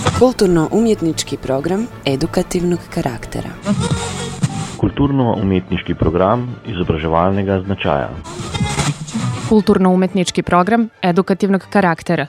Kulturno-umjetnički program edukativnog karaktera. Kulturno-umetniški program izobraževalnega značaja. Kulturno-umetnički program edukativnog karaktera.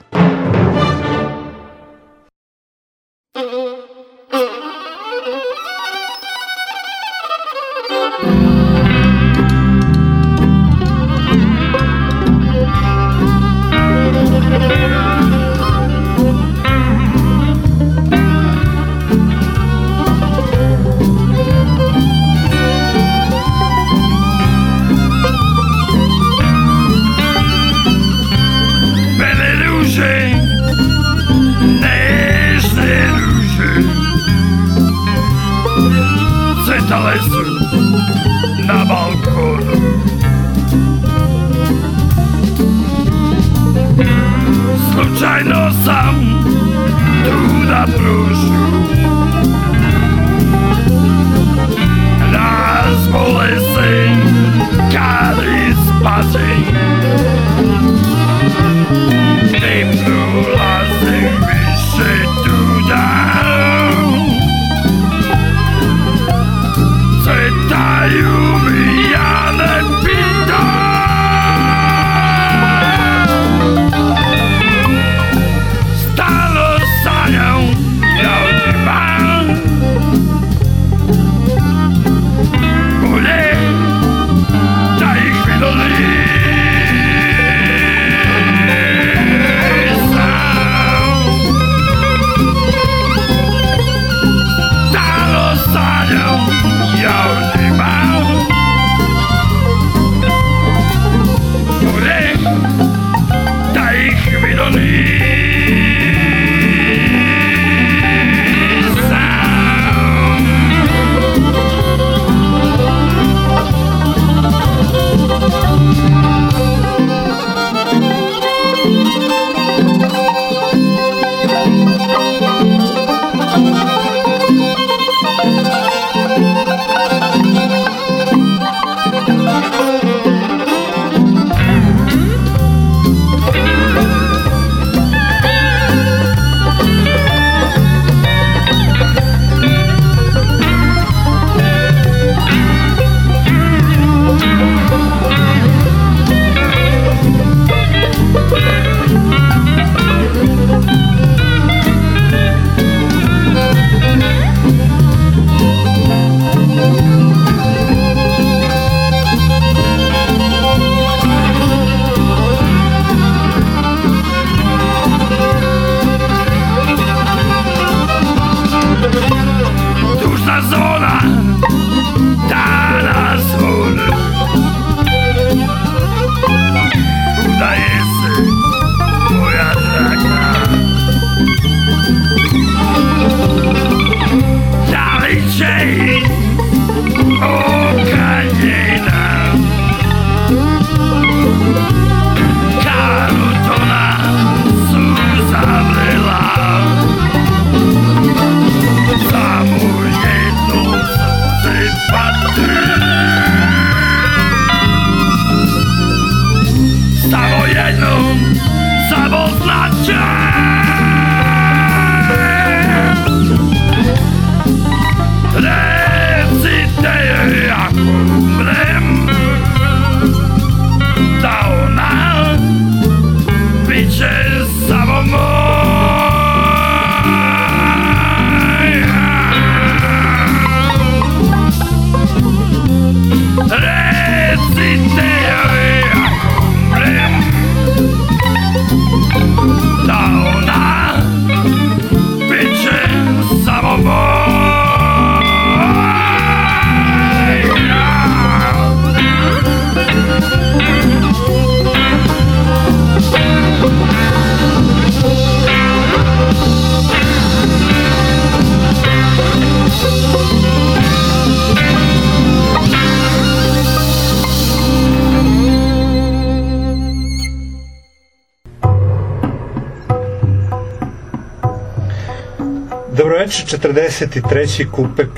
43. kupek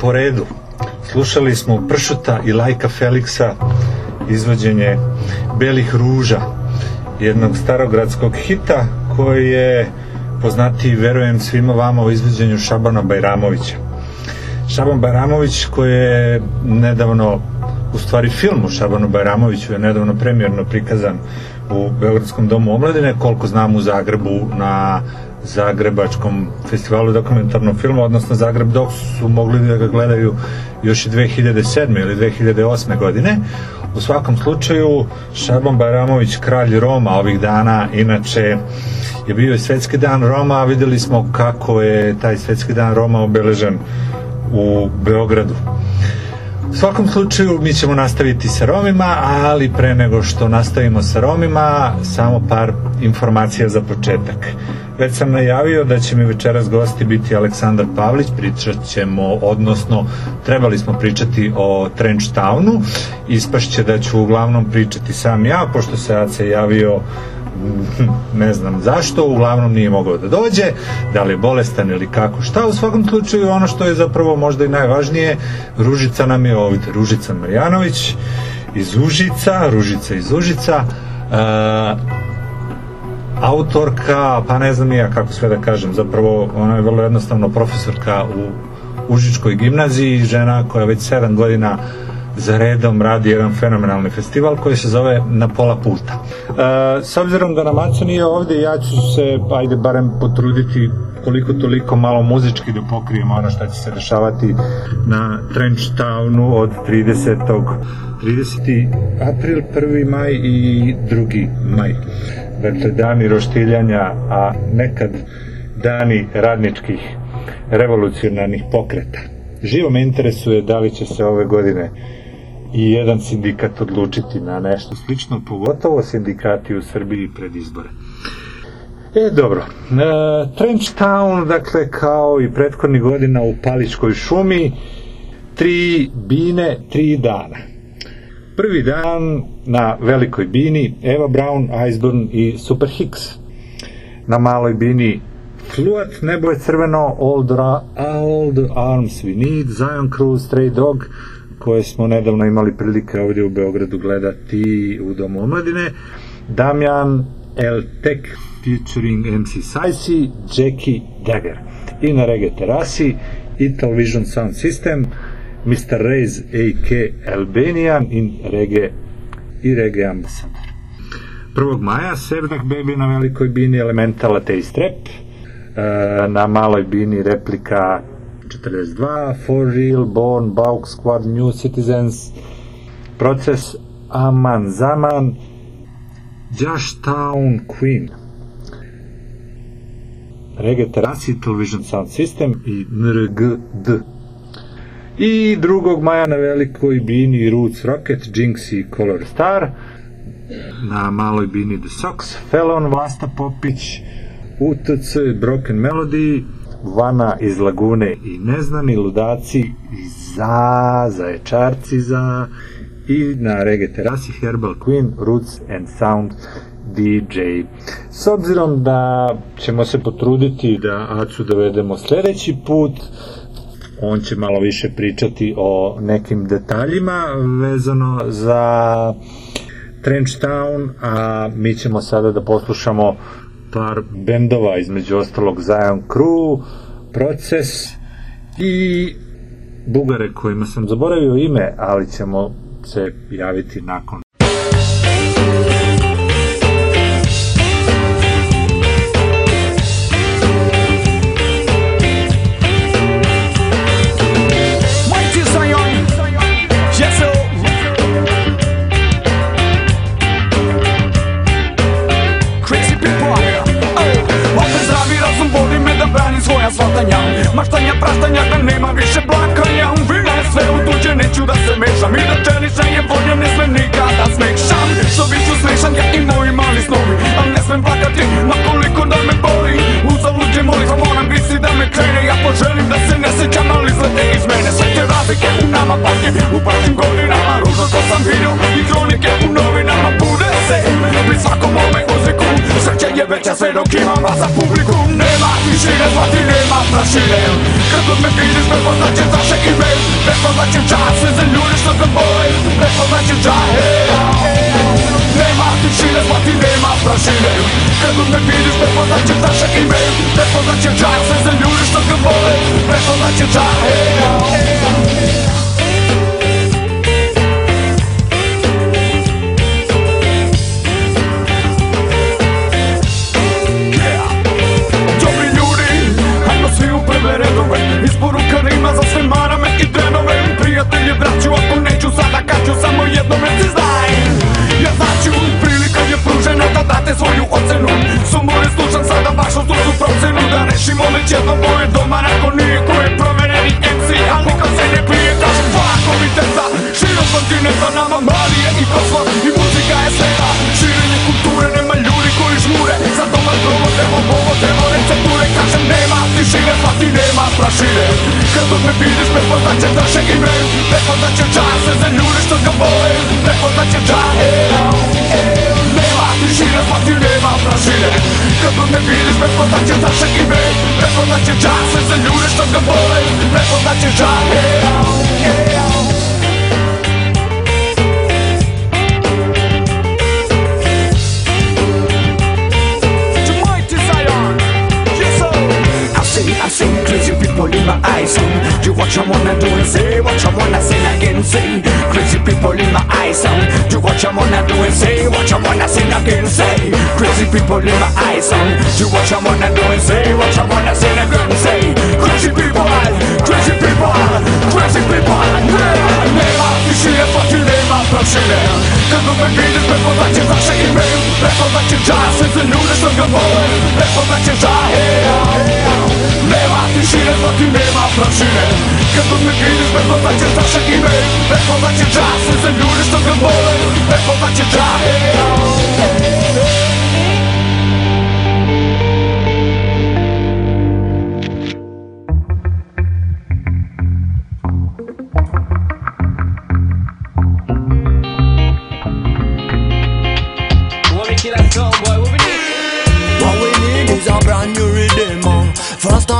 po redu. Slušali smo Pršuta i Lajka Feliksa izvođenje Belih ruža, jednog starogradskog hita koji je poznati, verujem svima vama, u izvođenju Šabana Bajramovića. Šaban Bajramović koji je nedavno, u stvari film o Šabanu Bajramoviću je nedavno premijerno prikazan u Beogradskom domu omladine, koliko znam u Zagrebu na Zagrebačkom festivalu dokumentarnog filma, odnosno Zagreb dok su mogli da ga gledaju još i 2007. ili 2008. godine. U svakom slučaju, Šaban Bajramović, kralj Roma ovih dana, inače je bio i Svetski dan Roma, a videli smo kako je taj Svetski dan Roma obeležen u Beogradu. U svakom slučaju mi ćemo nastaviti sa Romima, ali pre nego što nastavimo sa Romima, samo par informacija za početak. Već sam najavio da će mi večeras gosti biti Aleksandar Pavlić, pričat ćemo, odnosno trebali smo pričati o Trench Townu, ispašće da ću uglavnom pričati sam ja, pošto se Ace javio ne znam zašto, uglavnom nije mogao da dođe, da li je bolestan ili kako šta, u svakom slučaju ono što je zapravo možda i najvažnije, Ružica nam je ovdje, Ružica Marjanović iz Užica, Ružica iz Užica, uh, autorka, pa ne znam ja kako sve da kažem, zapravo ona je vrlo jednostavno profesorka u Užičkoj gimnaziji, žena koja već 7 godina za redom radi jedan fenomenalni festival koji se zove Na pola puta. E, s obzirom da nam Aco nije ovde, ja ću se, ajde, barem potruditi koliko toliko malo muzički da pokrijem ono šta će se dešavati na Trench Townu od 30. 30. april, 1. maj i 2. maj. Dakle, dani roštiljanja, a nekad dani radničkih revolucionarnih pokreta. Živo me interesuje da li će se ove godine i jedan sindikat odlučiti na nešto slično, pogotovo sindikati u Srbiji pred izbore. E, dobro. E, Trench Town, dakle, kao i prethodnih godina u Paličkoj šumi, tri bine, tri dana. Prvi dan na Velikoj bini Eva Brown, Iceburn i Super Hicks. Na maloj bini Fluat, nebo je crveno, Old, Ra Old Arms We Need, Zion Cruise, Stray Dog, koje smo nedavno imali prilike ovdje u Beogradu gledati u Domu omladine. Damjan El Tek featuring MC Sajsi, Jackie Dagger. I na Reggae terasi Ital Vision Sound System, Mr. Reyes A.K. Albanian in Reggae i Reggae Ambassador. 1. maja Sevdak Baby na velikoj bini Elemental Taste Rap, e, na maloj bini replika 42, For Real, Born, Bauk Squad, New Citizens, Proces Aman Zaman, Town Queen, Reggae Terasi, Television Sound System i NRGD. I 2. maja na velikoj bini Roots Rocket, Jinx i Color Star, na maloj bini The Sox, Felon, Vlasta Popić, UTC, Broken Melody, Vana iz Lagune i Neznani ludaci za zaječarci za i na Reggae terasi Herbal Queen Roots and Sound DJ. S obzirom da ćemo se potruditi da Acu dovedemo sledeći put, on će malo više pričati o nekim detaljima vezano za Trench Town, a mi ćemo sada da poslušamo par bendova, između ostalog Zion Crew, Proces i Bugare kojima sam zaboravio ime, ali ćemo se javiti nakon Sve te razlike u nama patnje, u prošlim godinama Ružno što sam vidio i kronike u novinama Bude se pri svakom mome uziku Sreće je veća sve dok imam vas za publiku Nema više tišine Shvatine ma prašine Kad god me vidiš prepoznaće naše ime Prepoznaće čas sve za ljudi što se boje Prepoznaće čas Nema tišine, shvati nema prašine Kad god me vidiš prepoznaće naše ime Prepoznaće čas sve za ljudi što se boje Prepoznaće čas Dobri kaću Samo jednom reci znaj. Ja znaću, prilika je pružena da date svoju ocenu. Sumori slušam sada vašu stručnu procenu. Da rešimo već jedno moje doma Nakon nije ko je provereni MC Ali niko se ne prije, kažem fuck komiteta Širom kontinenta nama mali je i kosmos I muzika je sveta. Širenje kulture, nema ljudi žmure Za dobar provod, evo povod, evo recepture Kažem nema tišine, svati nema prašine. Kad god me vidiš, prepoznaće naše ime Prepoznaće čase za ljude što ga vole Prepoznaće čase. Nema tišine, svati nema prašine. Kad god me vidiš, prepoznaće naše ime Prepoznaće čase za ljude što ga vole Prepoznaće čase. I people in my eyes son. You. Watch I'm wanna do and say Watch I'm wanna sing again sing Crazy people in my eyes son. You. Watch I'm wanna do and say Watch I'm wanna sing again say. Crazy people in my eyes son. You. Watch I'm wanna do and say Watch I'm wanna sing again say. Crazy people Crazy people Crazy people Never, never. Kişiye fakir never Peşine Kızımın bilir Before that you rush it Before that you die Since the newness of your moment. Before that you die Here, nema prašine Kad god me vidiš, prepoznaće naše ime Prepoznaće čas, sve za ljude što ga vole Prepoznaće žahe What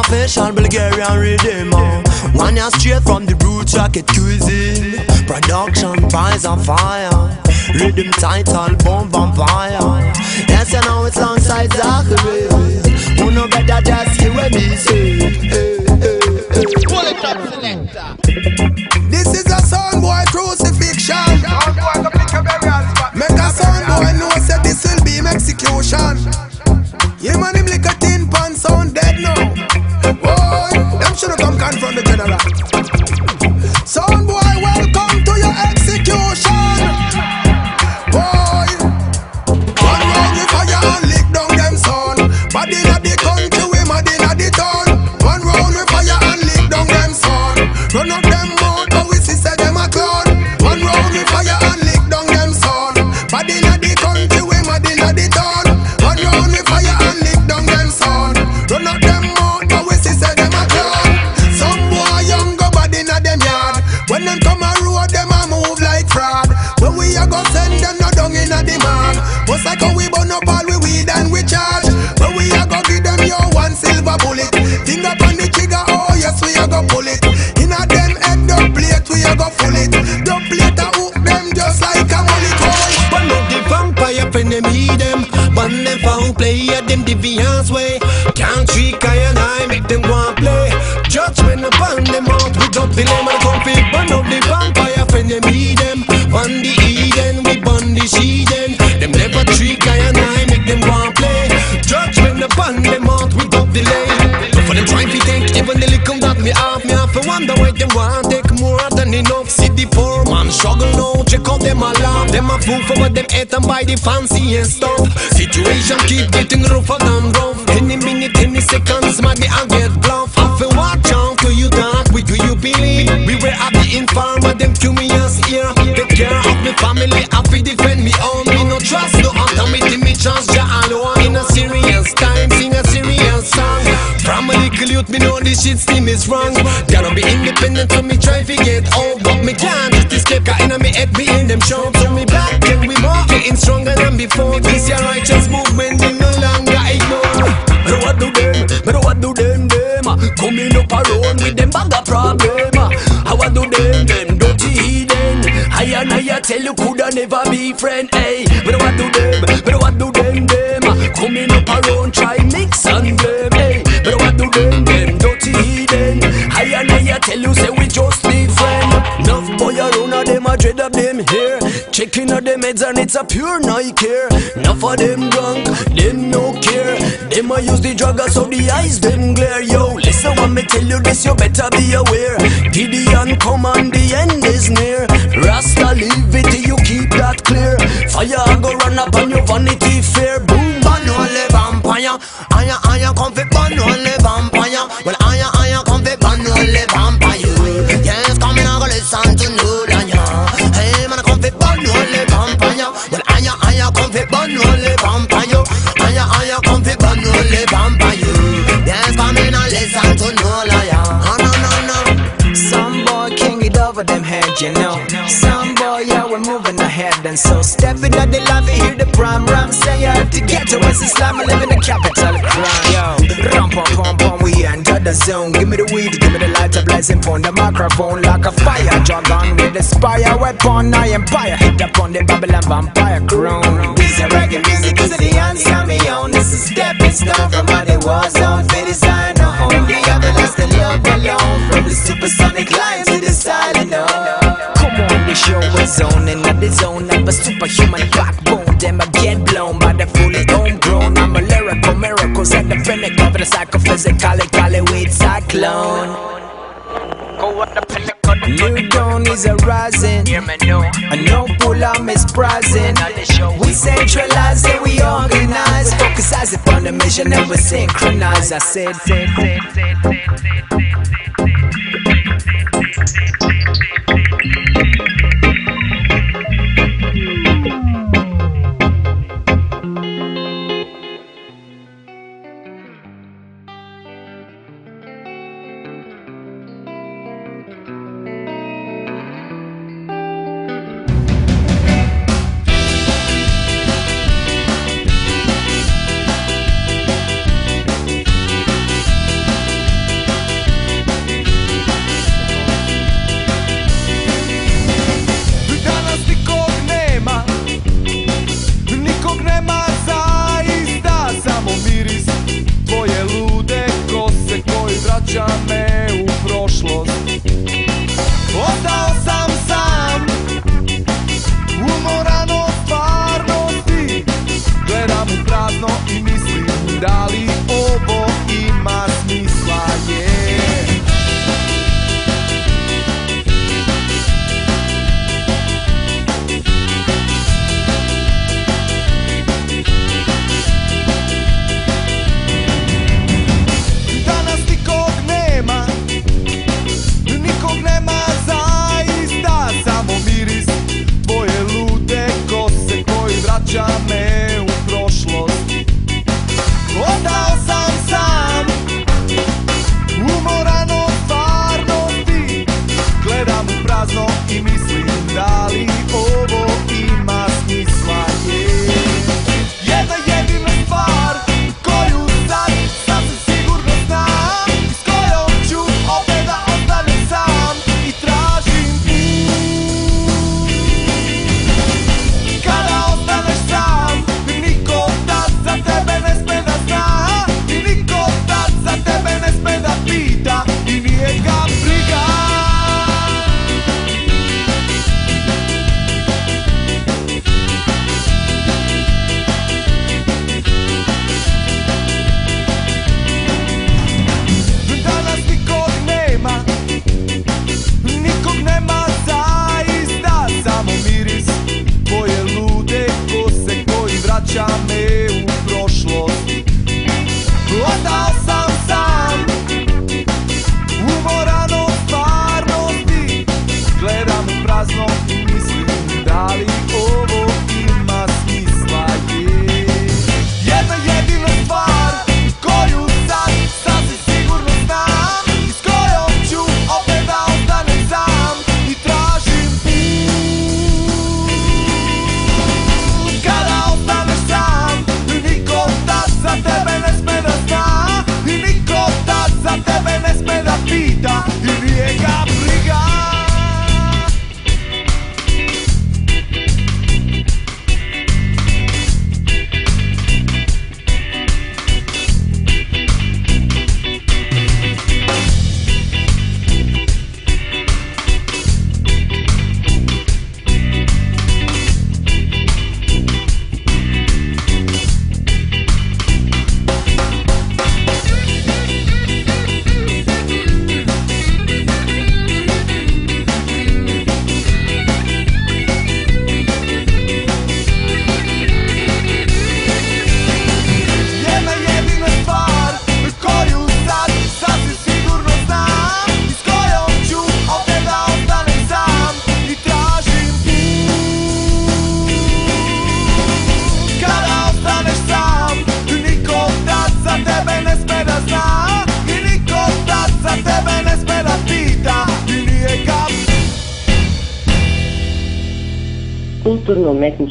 Official Bulgarian redeemer. Oh. One year straight from the roots rocket cuisine. Production prize on fire. Rhythm title bomb vampire. Yes, you know it's alongside Zachary. Who know better just hear what me say. Hey, hey, hey. This the name and comfy Burn up the vampire when them heed them. Burn the Eden, we burn the Eden Them never trick I and I make them and play. Judgment upon them out without delay For them trying to take even the little that me have Me have to wonder why them want take more than enough. See the poor man struggle now Check out them alarm. Them a fool for what them eat and buy the fancy and stuff. Situation keep getting rougher than rough. Any minute, any seconds, man, they a get bluff know this shit steam is wrong. Gotta be independent so me try to get old, but me can't just escape. Got in me head be in them show. So me back then we more getting stronger than before. This your righteous movement in no longer ignore. But what do them? But what do them? Them coming up alone with them bag of problem. How I do them? Them dirty hidden. I and I tell you coulda never be friend. Hey, Checking out them heads and it's a pure Nike here. Enough of them drunk, them no care. Them a use the drug so the eyes them glare. Yo, listen when me tell you this, you better be aware. Gideon come and the end is near. Rasta leave it you keep that clear. Fire go run up on your vanity fair. Prime ram say yeah, to get to West Islam, I live in the capital crime. Yo, rum pum pum pum, we enter the zone. Give me the weed, give me the light, a blazing on the microphone like a fire dragon with a spire weapon. I empire hit upon the Babylon vampire crown. This is reggae music, is the answer me on. This is stepping stone from what it was on. For design on the everlasting love alone. From the supersonic line show is on and not the zone of a superhuman backbone. Them I get blown by the fully homegrown. I'm a lyrical the pinnacle of the psychophysical, call it with cyclone. New dawn is arising. A no pull on is rising. We centralize and we organize. Focus eyes upon the mission and we synchronize. I said, said, said, said. kulturno-umetnička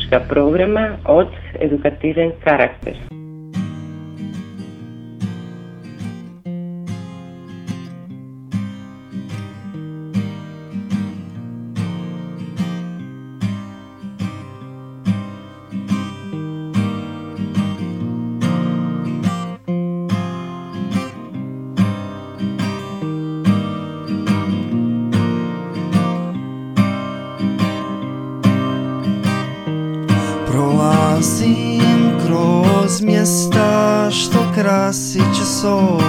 педагошка програма од едукативен карактер. soul.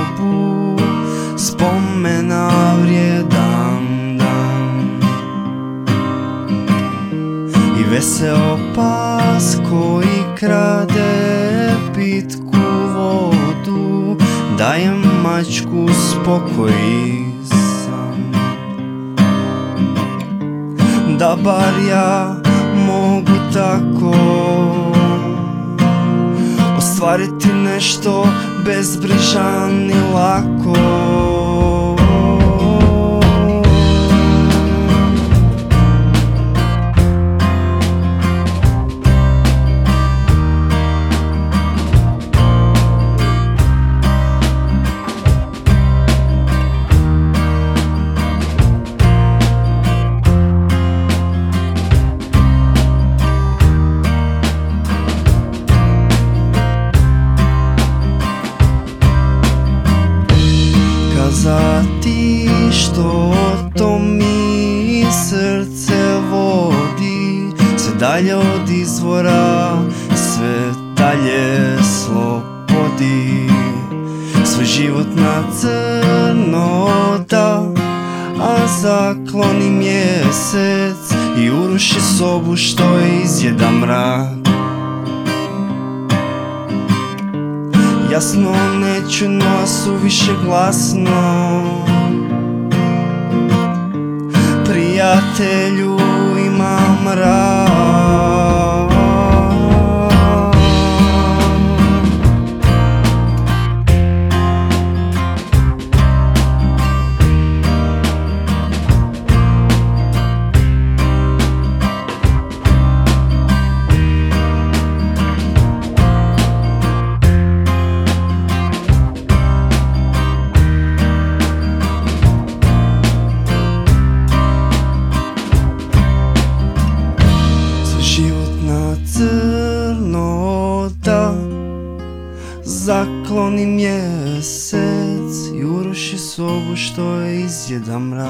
Izjeda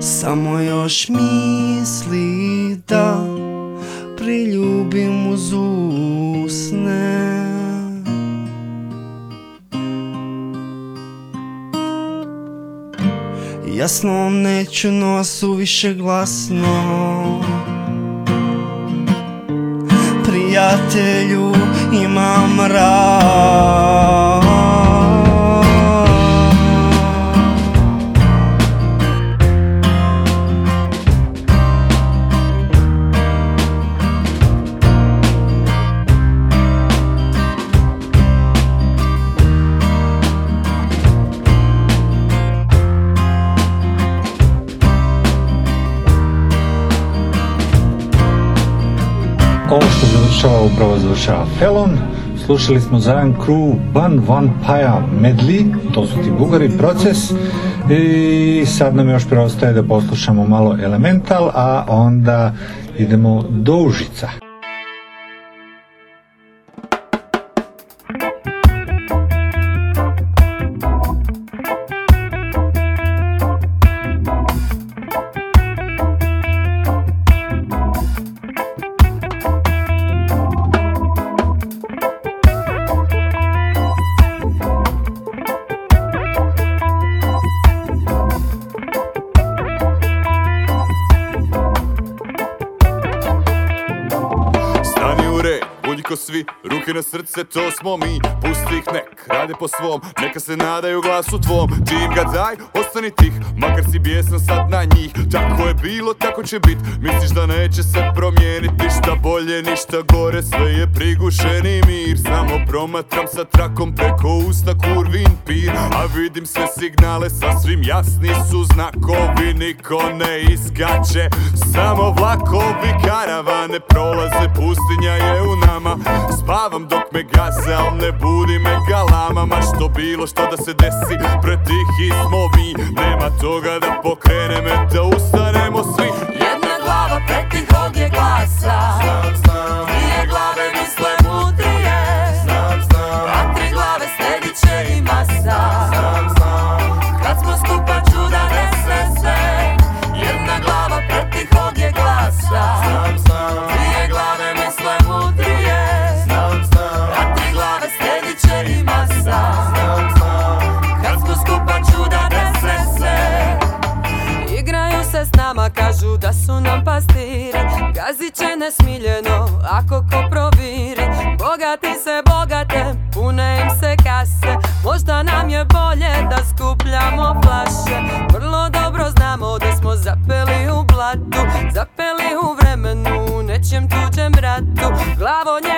Samo još misli da priljubim uz usne Jasno neću, no suviše glasno Prijatelju imam rad završava Felon. Slušali smo Zion Crew Ban Van Paja Medley, to su ti bugari, proces. I sad nam još preostaje da poslušamo malo Elemental, a onda idemo do Užica. srce to smo mi, pustih ne rade po svom Neka se nadaju glasu tvom. Ti im ga daj, ostani tih Makar si bijesan sad na njih. Tako je bilo, tako će bit. Misliš da neće se promijeniti Ništa bolje, ništa gore Sve je prigušeni mir. Samo promatram sa trakom preko usta kurvin pir. A vidim sve signale, sasvim jasni su znakovi. Niko ne iskače Samo vlakovi karavane. Prolaze Pustinja je u nama. Spavam dok me gaze, al ne budi me galama Ma što bilo što da se desi. Pretihi smo mi Nema toga da pokrene me Da ustanemo svi. Jedna glava pretihog je glasa Nesmiljeno, ako ko proviri Bogati se bogate, pune im se kase. Možda nam je bolje da skupljamo flaše. Vrlo dobro znamo da smo zapeli u blatu Zapeli u vremenu, u nečijem tuđem ratu. Glavonje nas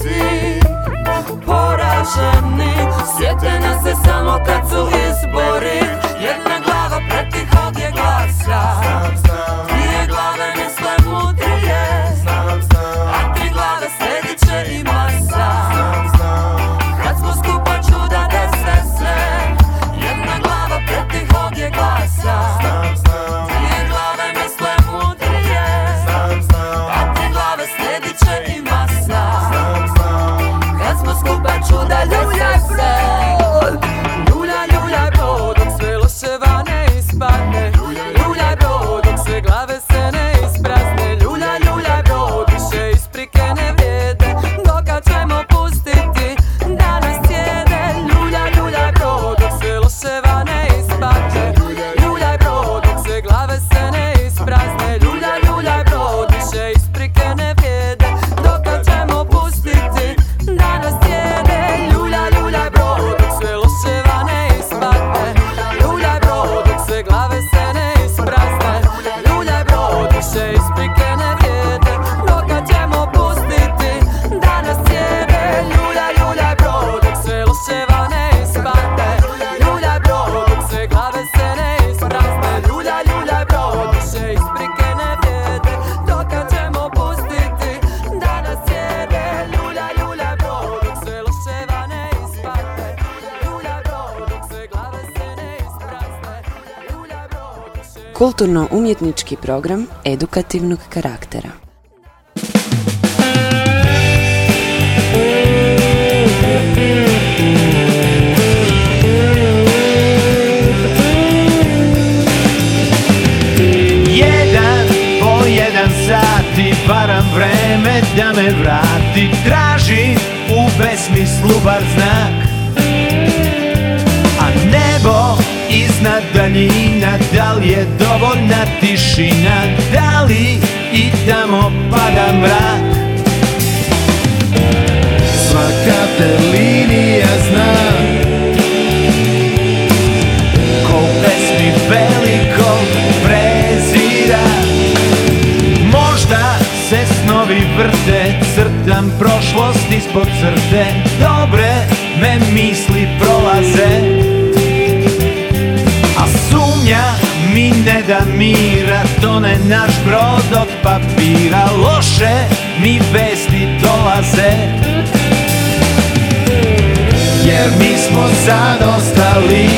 izuzeti Poraženi. Sjete nas se samo kad su izbori Kulturno-umjetnički program edukativnog karaktera. Jedan po jedan sat i varam vreme da me vrati Traži u besmislu bar znak daljina Da li je dovoljna tišina? Da li i tamo pada mrak? Svaka te linija zna Ko pesmi velikog prezira. Možda se snovi vrte Crtam prošlost ispod crte. Dobre me misli prolaze mira Tone naš brod od papira. Loše mi vesti dolaze. Jer mi smo sad ostali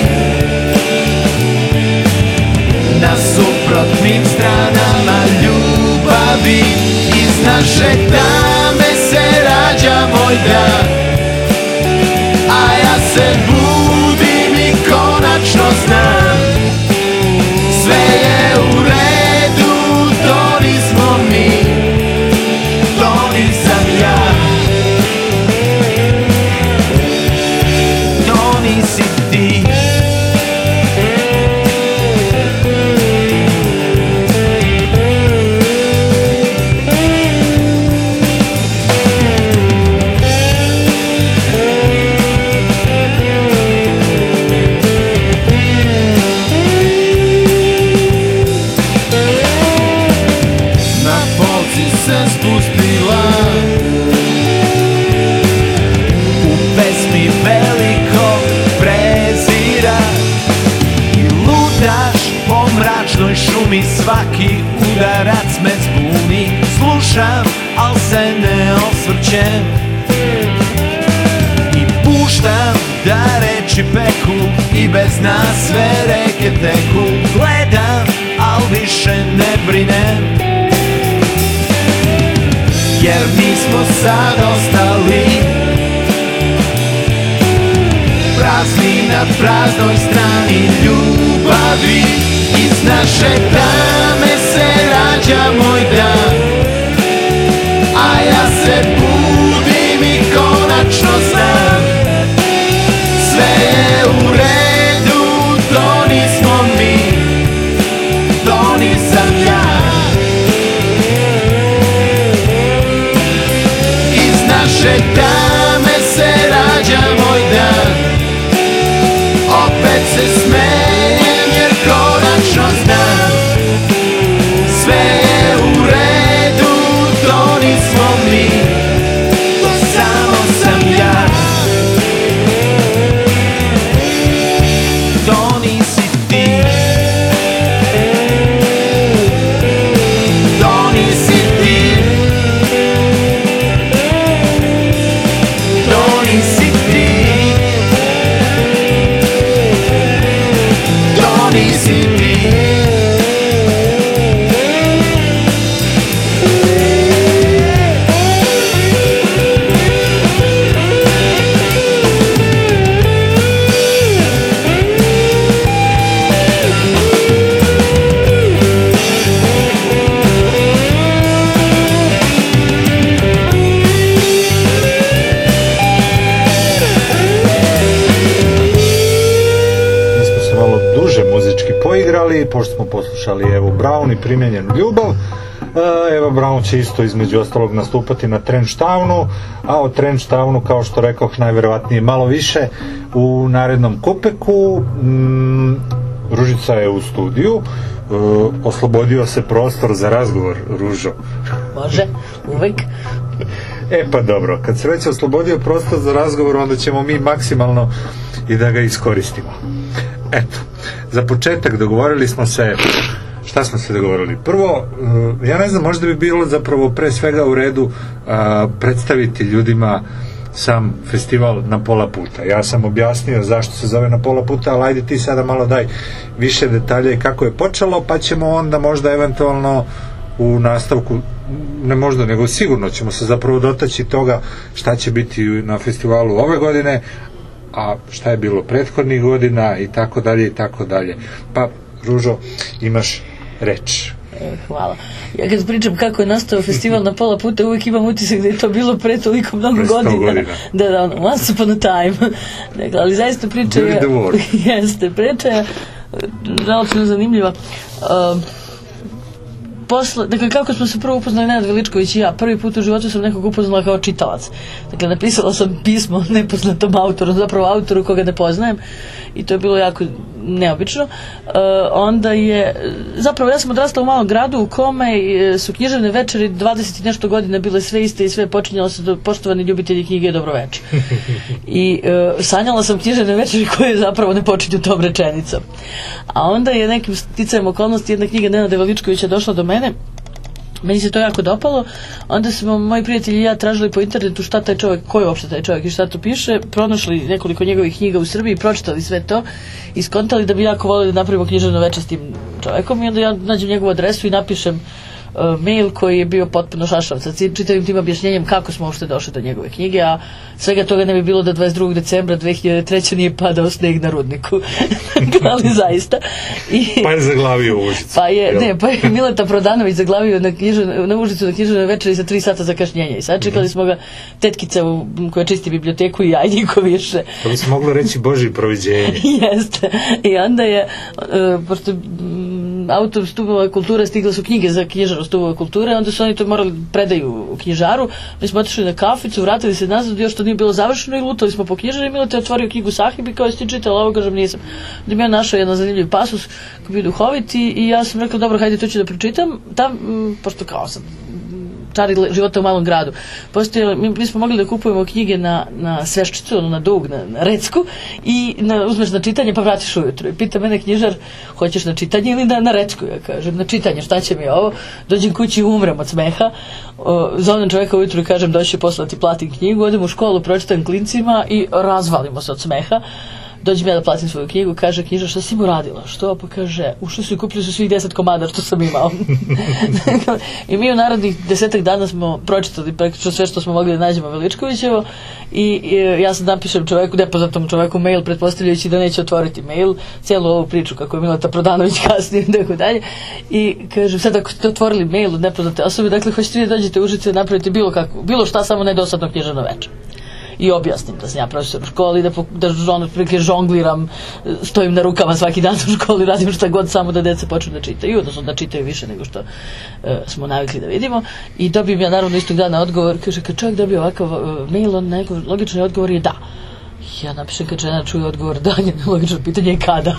Na suprotnim stranama ljubavi Iz naše tame se rađa moj dan A ja se budim i konačno znam sad ostali Prazni na praznoj strani ljubavi Iz naše tame Iz pošto smo poslušali Evu Brown i Primjenjenu ljubav. E, Eva Brown će isto između ostalog nastupati na Trenštavnu, a o Trenštavnu, kao što rekoh, najverovatnije malo više u narednom kupeku. Mm, Ružica je u studiju, e, oslobodio se prostor za razgovor, Ružo. Može, uvek. E pa dobro, kad se već oslobodio prostor za razgovor, onda ćemo mi maksimalno i da ga iskoristimo. Eto, za početak dogovorili smo se šta smo se dogovorili? Prvo, eh, ja ne znam, možda bi bilo zapravo pre svega u redu a, predstaviti ljudima sam festival na pola puta. Ja sam objasnio zašto se zove na pola puta, ali ajde ti sada malo daj više detalja i kako je počelo, pa ćemo onda možda eventualno u nastavku ne možda, nego sigurno ćemo se zapravo dotaći toga šta će biti na festivalu ove godine, a šta je bilo prethodnih godina i tako dalje i tako dalje. Pa, Ružo, imaš reč. E, Hvala. Ja kad pričam kako je nastao festival na pola puta, uvijek imam utisak da je to bilo pre toliko mnogo Pre godina. godina. Da, da, ono, once upon a time. Dakle, ali zaista priča je... Jeste, priča je relativno zanimljiva. Um, posle, dakle, kako smo se prvo upoznali Nenad Veličković i ja, prvi put u životu sam nekog upoznala kao čitalac. Dakle, napisala sam pismo nepoznatom autoru, zapravo autoru koga ne poznajem i to je bilo jako neobično. E, onda je, zapravo ja sam odrastala u malom gradu u kome e, su književne večeri 20 i nešto godina bile sve iste i sve počinjalo se do poštovani ljubitelji knjige dobroveče. I e, sanjala sam književne večeri koje zapravo ne počinju tom rečenicom. A onda je nekim sticajem okolnosti jedna knjiga Nenada Veličkovića došla do mene meni se to jako dopalo, onda smo moji prijatelji i ja tražili po internetu šta taj čovjek, ko je uopšte taj čovjek i šta to piše, pronašli nekoliko njegovih knjiga u Srbiji, pročitali sve to i skontali da bi jako volili da napravimo književno veče s tim čovjekom. I onda ja nađem njegovu adresu i napišem mail koji je bio potpuno šašav sa čitavim tim objašnjenjem kako smo uopšte došli do njegove knjige, a svega toga ne bi bilo da 22. decembra 2003. nije padao sneg na rudniku. Ali zaista. I, Pa je zaglavio u Užicu. pa je, ne, pa je Mileta Prodanović zaglavio na, knjižan, na Užicu na knjižnoj večeri sa tri sata zakašnjenja i sad čekali smo ga tetkica u, koja čisti biblioteku i ja niko više. To bi se moglo reći Boži proviđenje. Jeste. I onda je, uh, pošto autor stubova kulture stigla su knjige za knjižaru stubova kulture, onda su oni to morali predaju u knjižaru. Mi smo otišli na kaficu, vratili se nazad, još to nije bilo završeno i lutali smo po knjižari. Milete je otvorio knjigu Sahib i kao jesi ti čitala ovo, kažem nisam. Da mi je našao jedan zanimljiv pasus koji je bio duhovit i, i ja sam rekla dobro, hajde to ću da pročitam. Tam, mm, pošto kao sam čari života u malom gradu. Postoje, mi, mi smo mogli da kupujemo knjige na, na sveščicu, ono, na dug, na, na recku i na, uzmeš na čitanje pa vratiš ujutro. I pita mene knjižar, hoćeš na čitanje ili na, na recku? Ja kažem, na čitanje, šta će mi ovo? Dođem kući i umrem od smeha. O, zovem čoveka ujutro i kažem, doći će posla ti platim knjigu, odem u školu, pročitam klincima i razvalimo se od smeha dođem ja da platim svoju knjigu, kaže knjiža šta si mu radila, što? Pa kaže, ušli su i kupili su svih deset komada što sam imao. I mi u narodnih desetak dana smo pročitali praktično sve što smo mogli da nađemo Veličkovićevo i, i ja sad napišem čoveku, nepoznatom čoveku mail, pretpostavljajući da neće otvoriti mail, cijelu ovu priču kako je Mileta Prodanović kasnije i tako dalje. I kažem, sad ako ste otvorili mail od nepoznate osobe, dakle hoćete vi da dođete u Užice i napravite bilo, kako, bilo šta, samo ne dosadno knjižano večer i objasnim da sam ja profesor u školi, da, da ono, otprilike žongliram, e, stojim na rukama svaki dan u školi, radim šta god samo da deca počnu da čitaju, odnosno da čitaju više nego što e, smo navikli da vidimo. I dobijem ja naravno istog dana odgovor, kaže, kad čovjek dobije ovakav e, mail, on neko logični odgovor je da. Ja napišem kad žena čuje odgovor da, njeno logično pitanje je kada.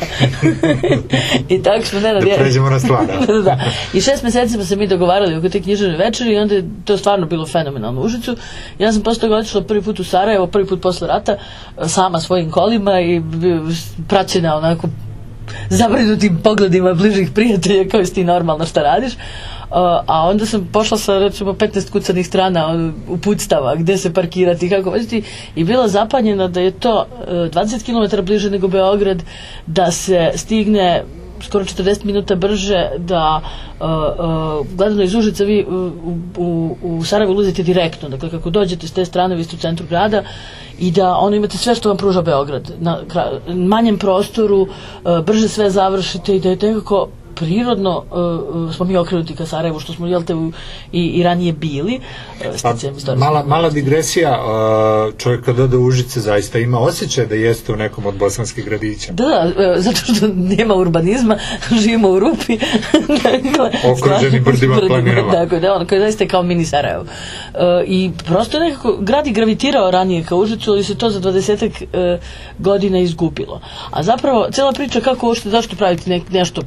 I tako smo ne Da pređemo na stvar. a? da, da. I šest meseci smo se mi dogovarali oko te književne večeri i onda je to stvarno bilo fenomenalno u Užicu. Ja sam posle toga otišla prvi put u Sarajevo, prvi put posle rata, e, sama svojim kolima i b- praćena onako zabrinutim pogledima bližih prijatelja kao si ti normalno šta radiš. Uh, a onda sam pošla sa recimo 15 kucanih strana ono, uputstava gde se parkirati kako voziti i bila zapanjena da je to uh, 20 km bliže nego Beograd da se stigne skoro 40 minuta brže da uh, uh, gledano iz Užica vi u, u, u Sarajevo ulazite direktno. Dakle kako dođete s te strane vi ste u centru grada i da ono imate sve što vam pruža Beograd. Na manjem prostoru uh, brže sve završite i da je nekako prirodno uh, uh, smo mi okrenuti ka Sarajevu što smo jel te u- i, i ranije bili uh, sticajem istorijskih Mala, mala digresija, uh, čovjek kad ode u Užice zaista ima osjećaj da jeste u nekom od bosanskih gradića. Da, da, e, zato što nema urbanizma, živimo u rupi. Dakle, Okruženi brdima, planinama. Tako da, ono, kao zaista kao mini Sarajevo. E, I prosto nekako, grad je gravitirao ranije ka Užicu, ali se to za 20 e, godina izgubilo. A zapravo, cela priča kako uopšte, zašto praviti nek, nešto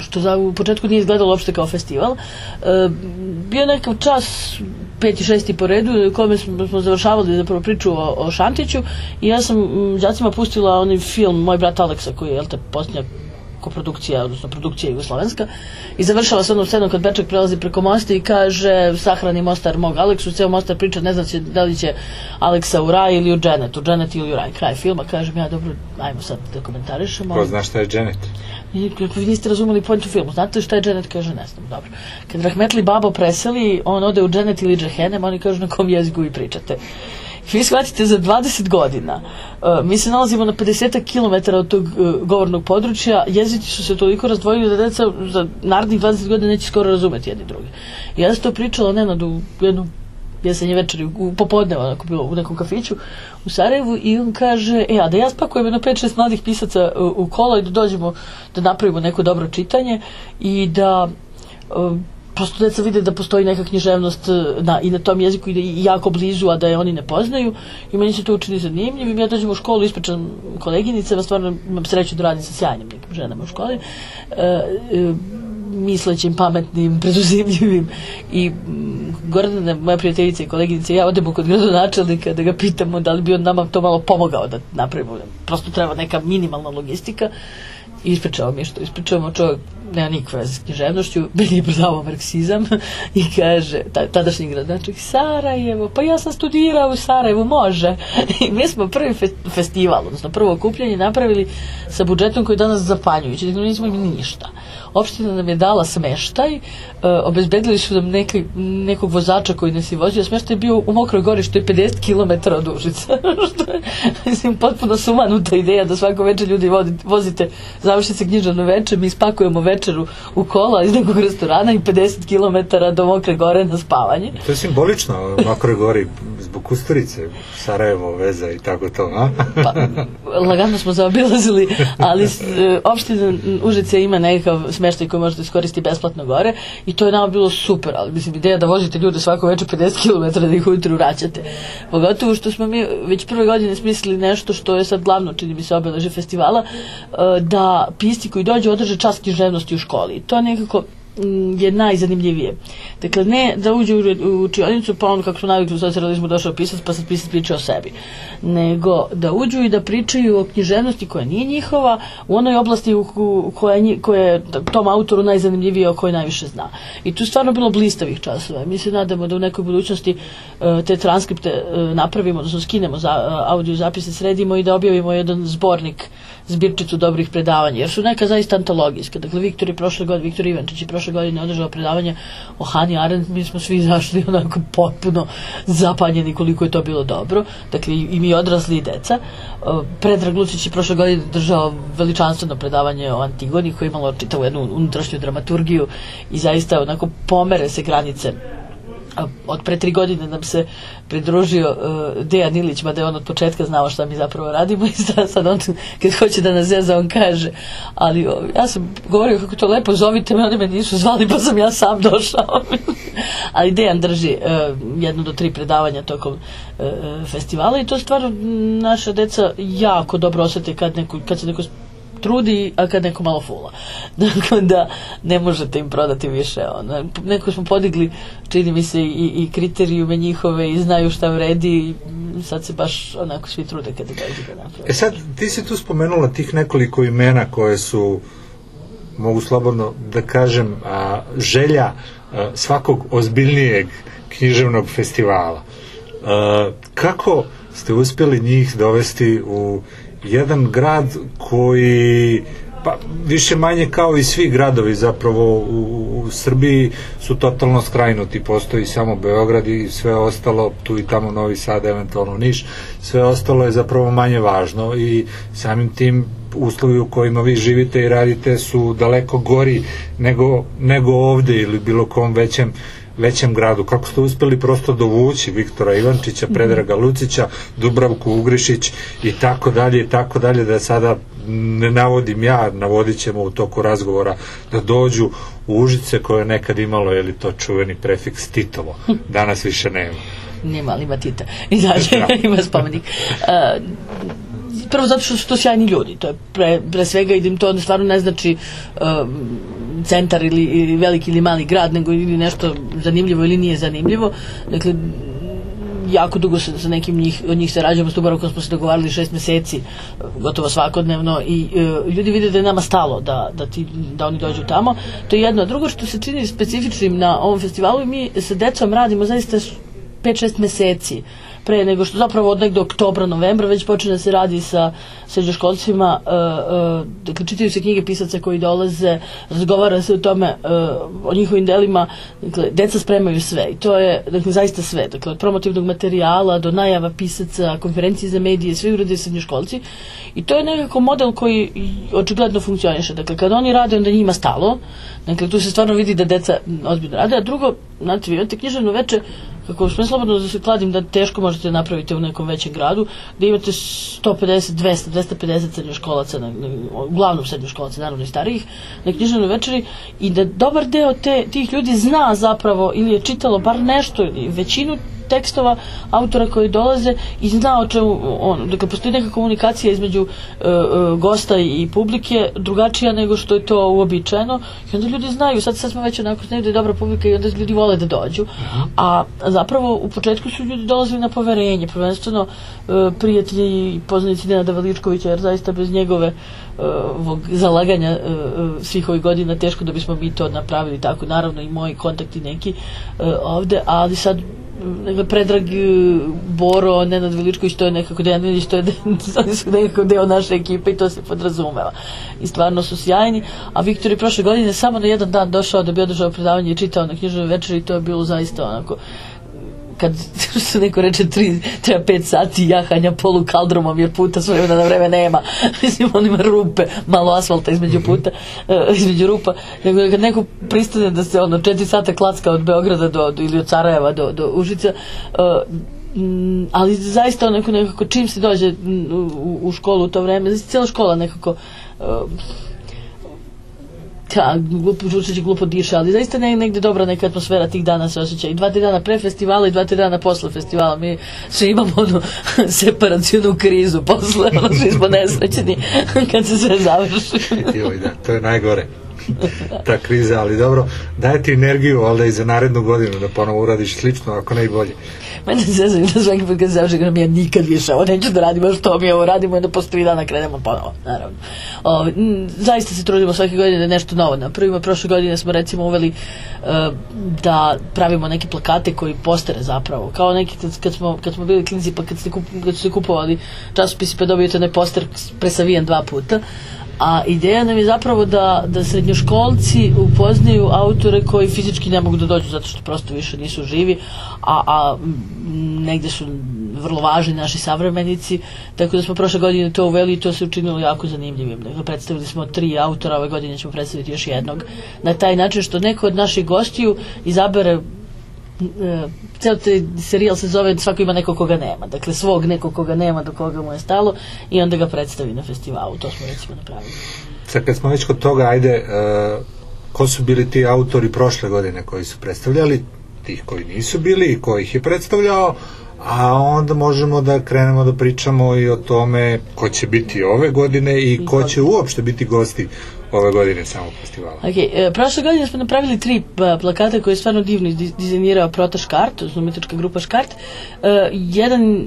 što za, u početku nije izgledalo uopšte kao festival. E, bio nekakav čas peti, šesti po redu u kome smo, smo završavali zapravo priču o, o Šantiću i ja sam m, đacima pustila onaj film Moj brat Aleksa koji je jel te posljednja koprodukcija, odnosno produkcija jugoslovenska i završava se onom scenom kad Beček prelazi preko mosta i kaže sahrani Mostar mog Aleksu, ceo Mostar priča ne znam će, da li će Aleksa u raj ili u dženet, u dženet ili u raj, kraj filma, kažem ja dobro, ajmo sad da komentarišemo. Ko zna šta je Janet? Kako vi niste razumeli point u filmu, znate šta je Janet, kaže ne znam, dobro. Kad Rahmetli babo preseli, on ode u Janet ili Džehenem, oni kažu na kom jeziku vi pričate. Vi shvatite za 20 godina, uh, mi se nalazimo na 50 km od tog uh, govornog područja, jezici su se toliko razdvojili da deca za narednih 20 godina neće skoro razumeti jedni drugi. Ja sam to pričala Nenadu jednu jesenje večeri, u popodne, onako bilo u nekom kafiću u Sarajevu i on kaže, e, a da ja spakujem jedno 5-6 mladih pisaca u, u kola i da dođemo da napravimo neko dobro čitanje i da prosto deca vide da postoji neka književnost uh, na, i na tom jeziku i da jako blizu, a da je oni ne poznaju. I meni se to učini zanimljivim. Ja dođem u školu, ispričam koleginicama, stvarno imam sreću da radim sa sjajnim nekim ženama u školi. Uh, uh, mislećim, pametnim, preduzimljivim. I mm, Gordana, moja prijateljica i koleginica i ja odemo kod gradonačelnika da ga pitamo da li bi on nama to malo pomogao da napravimo. Prosto treba neka minimalna logistika. I ispričao mi je što ispričavamo čovjek nema nikakve veze s književnošću, meni je prodavao marksizam i kaže, ta, tadašnji gradonačelnik, Sarajevo, pa ja sam studirao u Sarajevu, može. I mi smo prvi fe, festival, odnosno prvo okupljanje napravili sa budžetom koji je danas zapanjujući, dakle nismo imali ništa. Opština nam je dala smeštaj, e, obezbedili su nam neki, nekog vozača koji nas je vozio, smeštaj je bio u Mokroj gori što je 50 km od Užica, što je, mislim, potpuno sumanuta ideja da svako večer ljudi vodite, vozite, završi se knjižano večer, mi spakujemo večeru u kola iz nekog restorana i 50 km do Mokre gore na spavanje. To je simbolično, u Mokroj gori, zbog Kusturice, Sarajevo, veza i tako to, a? pa, lagano smo zaobilazili, ali e, opština Užice ima nekakav smeštaj koji možete iskoristiti besplatno gore i to je nama bilo super, ali mislim ideja da vozite ljude svako večer 50 km da ih ujutru vraćate. Pogotovo što smo mi već prve godine smislili nešto što je sad glavno, čini mi se obeleže festivala, e, da pisci koji dođu održe čas književnosti u školi. To nekako je najzanimljivije. Dakle, ne da uđe u učionicu, pa on kako smo navikli u socijalizmu došao pisac, pa sad pisac priča o sebi. Nego da uđu i da pričaju o književnosti koja nije njihova, u onoj oblasti u, u koja, nji, koja je tom autoru najzanimljivije, o kojoj najviše zna. I tu stvarno bilo blistavih časova. Mi se nadamo da u nekoj budućnosti uh, te transkripte uh, napravimo, odnosno skinemo za, uh, audio zapise, sredimo i da objavimo jedan zbornik zbirčicu dobrih predavanja, jer su neka zaista antologijska. Dakle, Viktor je prošle godine, Viktor Ivančić je prošle godine održao predavanje o Hani Arendt, mi smo svi izašli onako potpuno zapanjeni koliko je to bilo dobro. Dakle, i mi odrasli i deca. Predrag Lucić je prošle godine držao veličanstveno predavanje o Antigoni, koje je imalo čitavu jednu unutrašnju dramaturgiju i zaista onako pomere se granice od pre tri godine nam se pridružio uh, Dejan Ilić, mada je on od početka znao šta mi zapravo radimo i sad, sad on kad hoće da nas zeza on kaže. Ali o, ja sam govorio kako to lepo zovite me, oni me nisu zvali pa sam ja sam došao. Ali Dejan drži uh, jedno do tri predavanja tokom uh, festivala i to stvarno naša deca jako dobro osete kad, neko, kad se neko trudi, a kad neko malo fula. Dakle, da ne možete im prodati više. Ono. Neko smo podigli, čini mi se, i, i kriterijume njihove i znaju šta vredi i sad se baš onako svi trude kada dođe da naprave. E sad, ti si tu spomenula tih nekoliko imena koje su mogu slobodno da kažem a, želja a, svakog ozbiljnijeg književnog festivala. A, kako ste uspjeli njih dovesti u jedan grad koji pa više manje kao i svi gradovi zapravo u, u Srbiji su totalno skrajnuti, postoji samo Beograd i sve ostalo, tu i tamo Novi Sad, eventualno Niš, sve ostalo je zapravo manje važno i samim tim uslovi u kojima vi živite i radite su daleko gori nego, nego ovde ili bilo kom većem većem gradu. Kako ste uspeli prosto dovući Viktora Ivančića, Predraga Lucića, Dubravku Ugrišić i tako dalje i tako dalje da sada ne navodim ja, navodit ćemo u toku razgovora da dođu u Užice koje je nekad imalo, je li to čuveni prefiks Titovo. Danas više nema. Nema, ali ima Tita. I dalje ima spomenik. Uh, prvo zato što su to sjajni ljudi, to je pre, pre svega i da to stvarno ne znači um, centar ili, ili veliki ili mali grad, nego ili nešto zanimljivo ili nije zanimljivo. Dakle, jako dugo sa, sa nekim njih, od njih se rađamo s Dubrovkom smo se dogovarali šest meseci gotovo svakodnevno i e, ljudi vide da je nama stalo da, da, ti, da oni dođu tamo. To je jedno, drugo što se čini specifičnim na ovom festivalu mi sa decom radimo zaista 5-6 meseci pre nego što zapravo od nekdo oktobra, novembra već počne da se radi sa srednjoškolcima uh, uh, dakle čitaju se knjige pisaca koji dolaze razgovara se o tome uh, o njihovim delima. Dakle, deca spremaju sve i to je dakle, zaista sve. Dakle, od promotivnog materijala do najava pisaca konferencije za medije, sve urede srednjoškolci. I to je nekako model koji očigledno funkcioniše. Dakle kad oni rade onda njima stalo. Dakle tu se stvarno vidi da deca ozbiljno rade. A drugo, znate vi imate književno veče kako sme slobodno da se kladim da teško možete napraviti u nekom većem gradu, da imate 150, 200, 250 srednjoškolaca, na, na, uglavnom srednjoškolaca, naravno i starijih, na knjižnoj večeri i da dobar deo te, tih ljudi zna zapravo ili je čitalo bar nešto, većinu tekstova autora koji dolaze i zna o čemu on, dakle postoji neka komunikacija između e, e, gosta i publike drugačija nego što je to uobičajeno. I onda ljudi znaju, sad, sad smo već onako znaju da je dobra publika i onda ljudi vole da dođu. A zapravo u početku su ljudi dolazili na poverenje prvenstveno e, prijatelji i poznanici Nenada Veličkovića jer zaista bez njegove ovog zalaganja svih ovih godina teško da bismo mi to napravili tako. Naravno i moji kontakti neki ovde ali sad Predrag e, Boro, Nenad Veličković, to je nekako Dejan Ilić, to je nekako deo naše ekipe i to se podrazumeva. I stvarno su sjajni, a Viktor je prošle godine samo na jedan dan došao da bi održao predavanje i čitao na knjižnoj večeri i to je bilo zaista onako kad što neko reče tri, treba pet sati jahanja polu kaldromom jer puta s vremena na vreme nema. Mislim on ima rupe malo asfalta između puta uh, između rupa. Nego kad neko pristane da se ono četiri sata klacka od Beograda do, do ili od Sarajeva do, do Užica uh, Mm, ali zaista onako nekako čim se dođe mm, u, u školu u to vreme, znači cijela škola nekako uh, ta, glupo, zvučeći glupo diše, ali zaista ne, negde dobra neka atmosfera tih dana se osjeća. I dva, tri dana pre festivala i dva, tri dana posle festivala. Mi svi imamo onu separacijonu krizu posle, ono svi smo nesrećeni kad se sve završi. Joj, da, to je najgore ta kriza, ali dobro, daje ti energiju, ali i za narednu godinu da ponovo uradiš slično, ako ne i bolje. Mene se zezam da svaki put kad se završi, ja nikad više ovo neću da radimo, što mi ovo radimo, onda posle tri dana krenemo ponovo, naravno. O, zaista se trudimo svake godine da nešto novo napravimo. Prošle godine smo recimo uveli uh, da pravimo neke plakate koji postere zapravo, kao neki kad, kad, smo, kad smo bili klinci, pa kad ste, kup, kad ste kupovali časopisi pa dobijete onaj poster presavijen dva puta, a ideja nam je zapravo da, da srednjoškolci upoznaju autore koji fizički ne mogu da dođu zato što prosto više nisu živi, a, a negde su vrlo važni naši savremenici, tako da smo prošle godine to uveli i to se učinilo jako zanimljivim. Dakle, predstavili smo tri autora, ove godine ćemo predstaviti još jednog. Na taj način što neko od naših gostiju izabere ceo taj serijal se zove svako ima nekog koga nema. Dakle svog nekog koga nema do koga mu je stalo i onda ga predstavi na festivalu. To smo recimo napravili. Sad kad smo već kod toga, ajde, uh, ko su bili ti autori prošle godine koji su predstavljali, tih koji nisu bili i koji ih je predstavljao, a onda možemo da krenemo da pričamo i o tome ko će biti ove godine i ko će. uopšte biti gosti ove godine samog festivala. Ok, e, prošle godine smo napravili tri pa, plakata koje je stvarno divno diz- dizajnirao Škart, odnosno umetnička grupa Škart. E, jedan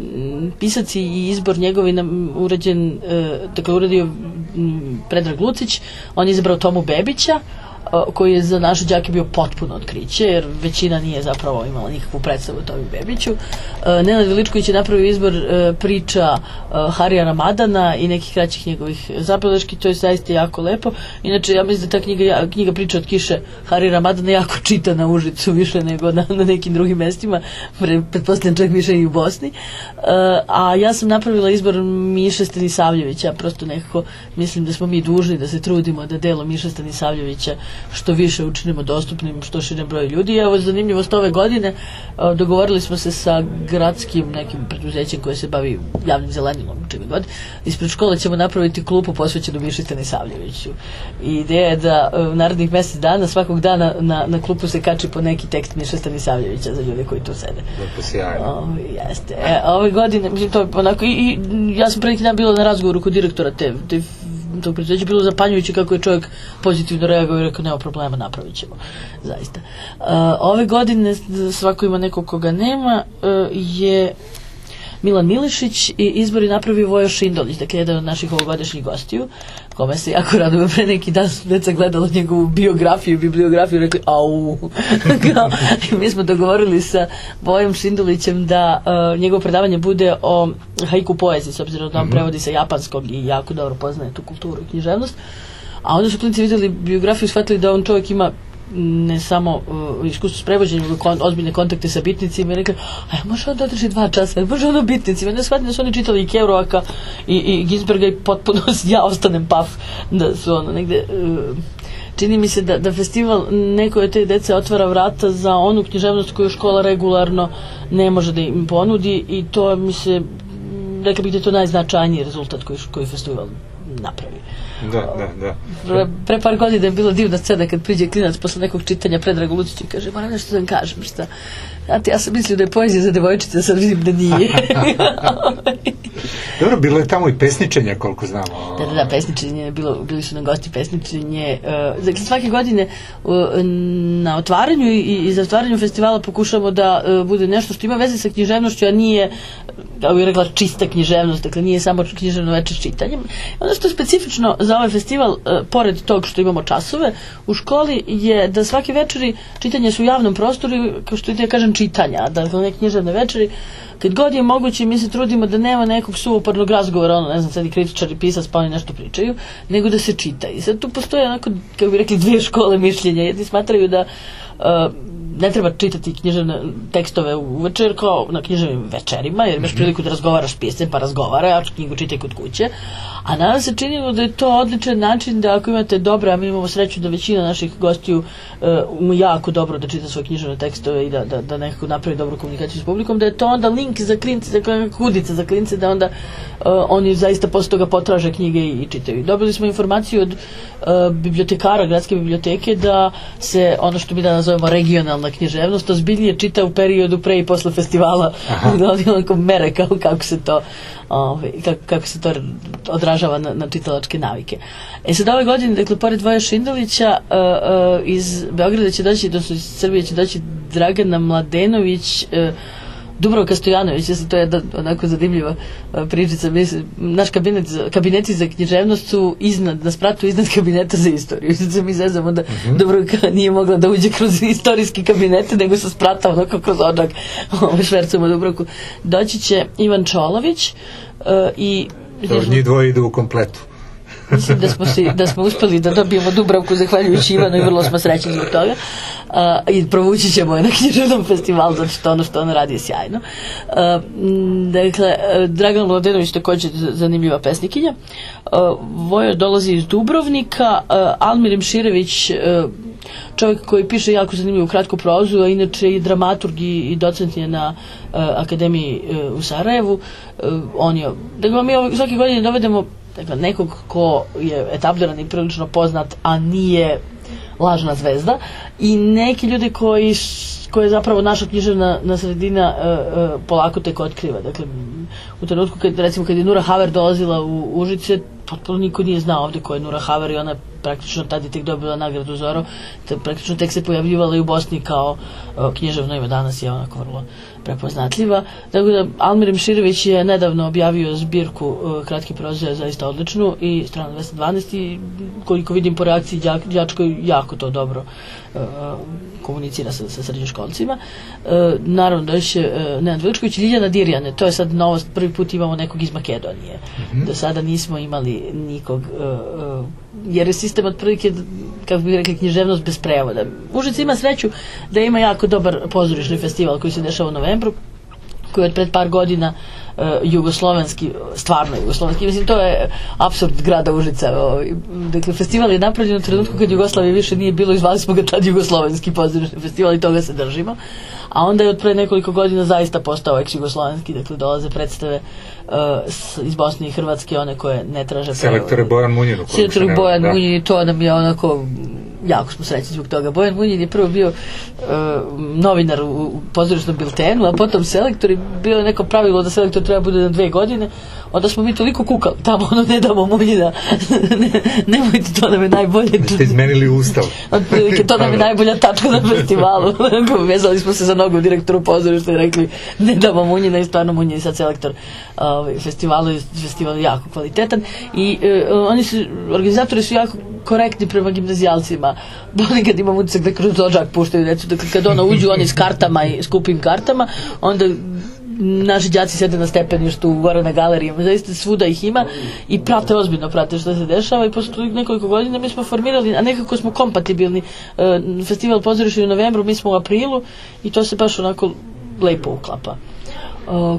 pisac i izbor njegov je nam urađen, e, dakle uradio Predrag Lucić, on je izabrao Tomu Bebića, koji je za naše đake bio potpuno otkriće, jer većina nije zapravo imala nikakvu predstavu o Tomi Bebiću. Nenad Veličković je napravio izbor e, priča e, Harija Ramadana i nekih kraćih njegovih zabeleški, to je zaista jako lepo. Inače, ja mislim da ta knjiga, knjiga priča od kiše Harija Ramadana jako čita na Užicu više nego na, na nekim drugim mestima, pre, pretpostavljam čak više i u Bosni. E, a ja sam napravila izbor Miše Stanisavljevića, prosto nekako mislim da smo mi dužni da se trudimo da delo Miše Stanisavljevića što više učinimo dostupnim što širem broju ljudi. I evo zanimljivost ove godine, e, dogovorili smo se sa gradskim nekim preduzećem koje se bavi javnim zelenilom, čime god. Ispred škole ćemo napraviti klupu posvećenu Miši Stanisavljeviću. I ideja je da e, u narednih mesec dana, svakog dana na, na klupu se kači po neki tekst Miše Stanisavljevića za ljude koji tu sede. O, jeste. E, ove godine, mislim, to je onako, i, i ja sam pre neki dan bila na razgovoru kod direktora te, te tog preduzeća bilo zapanjujuće kako je čovjek pozitivno reagovao i rekao nema problema, napravit ćemo. Zaista. Uh, ove godine svako ima nekog koga nema uh, je Milan Milišić i izbor je napravio Vojo Šindolić, dakle jedan od naših ovogodišnjih gostiju, kome se jako raduje pre neki dan su deca gledala njegovu biografiju i bibliografiju i rekli au. Mi smo dogovorili sa Vojom Šindolićem da uh, njegovo predavanje bude o haiku poeziji, s obzirom da on Mhm. prevodi sa japanskog i jako dobro poznaje tu kulturu i književnost. A onda su klinci videli biografiju i shvatili da on čovjek ima ne samo uh, iskustvo s prevođenjem, kon, ozbiljne kontakte sa bitnicima i rekli, a može on da održi dva časa, može ono bitnicima, ne shvatim da su oni čitali i Kerouaka i, i Ginsberga i potpuno ja ostanem paf. Da su ono negde uh, čini mi se da, da festival neko od te dece otvara vrata za onu književnost koju škola regularno ne može da im ponudi i to mi se rekla bih da je to najznačajniji rezultat koji, koji festival napravi. Da, da, da. Pre, pre par godina je bilo divna scena kad priđe klinac posle nekog čitanja Predraga Lucić i kaže, moram nešto da vam kažem, šta? Znate, ja sam mislio da je poezija za devojčice, sad vidim da nije. Dobro, bilo je tamo i pesničenja, koliko znamo. Da, da, da, pesničenje je bilo, bili su na gosti pesničenje. Uh, dakle, svake godine uh, na otvaranju i, i zatvaranju festivala pokušamo da uh, bude nešto što ima veze sa književnošću, a nije, kao bih rekla, čista književnost, dakle nije samo književno večer čitanjem. Ono što je specifično za ovaj festival, uh, pored tog što imamo časove, u školi je da svake večeri čitanje su u javnom prostoru, kao što ja kažem čitanja, dakle ne književne večeri, kad god je moguće mi se trudimo da nema nekog suvoparnog razgovora, ono, ne znam, sad i kritičar i pisac pa oni nešto pričaju, nego da se čita. I sad tu postoje onako, kako bi rekli, dvije škole mišljenja. Jedni smatraju da uh, ne treba čitati književne tekstove uveče kao na književnim večerima, jer imaš priliku da razgovaraš piscem, pa razgovara, a knjigu čitaj kod kuće. A nama se činilo da je to odličan način da ako imate dobra, a mi imamo sreću da većina naših gostiju uh, ume jako dobro da čita svoje književne tekstove i da, da, da nekako napravi dobru komunikaciju s publikom, da je to onda link za klince, za kudice za klince, da onda uh, oni zaista posle toga potraže knjige i, i čitaju. Dobili smo informaciju od uh, bibliotekara gradske biblioteke da se ono što mi da nazovemo regionalna književnost ozbiljnije čita u periodu pre i posle festivala da onako mere kao, kako se to ovaj, kako, kako se to odražava na, na čitalačke navike. E sad ove godine, dakle, pored Voja Šindelića, uh, uh, iz Beograda će doći, odnosno iz Srbije će doći Dragana Mladenović, uh, Dubrovka Stojanović, mislim, to je jedna onako zanimljiva uh, pričica. Naš kabinet, kabineti za književnost su iznad, na spratu iznad kabineta za istoriju. Sad se mi zezamo da Dubrovka nije mogla da uđe kroz istorijski kabinet, nego sa sprata onako kroz ođak ovaj, švercamo Dubrovku. Doći će Ivan Čolović uh, i To njih dvoje idu u kompletu. Mislim da smo, si, da smo uspeli da dobijemo Dubravku zahvaljujući Ivanu i vrlo smo srećni zbog toga. A, I provući ćemo je na književnom festivalu, zato što ono što on radi je sjajno. M, dakle, Dragan Lodenović također z- zanimljiva pesnikinja. A, Vojo dolazi iz Dubrovnika, a, Almir Imširević a, čovjek koji piše jako zanimljivu kratku prozu, a inače i dramaturg i, i docent je na uh, akademiji uh, u Sarajevu. Uh, on je, dakle, mi svake godine dovedemo dakle, nekog ko je etabliran i prilično poznat, a nije lažna zvezda. I neki ljudi koji koje zapravo naša književna na sredina uh, uh, polako tek otkriva. Dakle, u trenutku kad, recimo, kad je Nura Haver dolazila u Užice, potpuno niko nije znao ovde ko je Nura Haver i ona praktično tad je tek dobila nagradu Zoro, te, praktično tek se pojavljivala i u Bosni kao uh, književno ime, danas je onako vrlo prepoznatljiva. Tako da Almir Mširević je nedavno objavio zbirku uh, proze zaista odličnu i strana 212 i koliko vidim po reakciji đak, đačko jako to dobro uh, komunicira sa, sa srednjoškolcima. Uh, naravno da još je uh, Nenad Veličković i Ljiljana Dirjane, to je sad novost, prvi put imamo nekog iz Makedonije. Do sada nismo imali nikog uh, uh, jer je sistem otprilike kako bi rekli književnost bez prevoda. Užice ima sreću da ima jako dobar pozorišni festival koji se dešava u novembru koji je od pred par godina uh, jugoslovenski, stvarno jugoslovenski, mislim to je apsurd grada Užica. Ovaj. Dakle, festival je napravljen u trenutku kad Jugoslavije više nije bilo i zvali smo ga tad jugoslovenski pozorišni festival i toga se držimo. A onda je od pre nekoliko godina zaista postao ex-jugoslovenski, dakle dolaze predstave iz Bosne i Hrvatske, one koje ne traže Selektor je Bojan Munjin. ukoliko se Selektor ne varam, Bojan da. Munjin to nam je onako jako smo srećni zbog toga. Bojan Munjin je prvo bio uh, novinar u, u pozorišnom biltenu, a potom selektor i bilo je neko pravilo da selektor treba bude na dve godine. Onda smo mi toliko kukali, tamo ono ne damo Munjina, ne, nemojte, to nam je najbolje. Ste izmenili ustav. Otprilike, to nam je najbolja tačka na festivalu. Vezali smo se za nogu direktoru pozorišta i rekli ne damo Munjina i stvarno Munjin je sad selektor ovaj, festivalu i festival je jako kvalitetan i e, oni su, organizatori su jako korektni prema gimnazijalcima. Ponekad imam utisak da kroz dođak puštaju decu, dakle kad ona uđu oni s kartama i skupim kartama, onda naši đaci sede na stepeništu gore na galerijama, zaista svuda ih ima i prate ozbiljno prate šta se dešava i posle nekoliko godina mi smo formirali, a nekako smo kompatibilni. E, festival pozorišta je u novembru, mi smo u aprilu i to se baš onako lepo uklapa.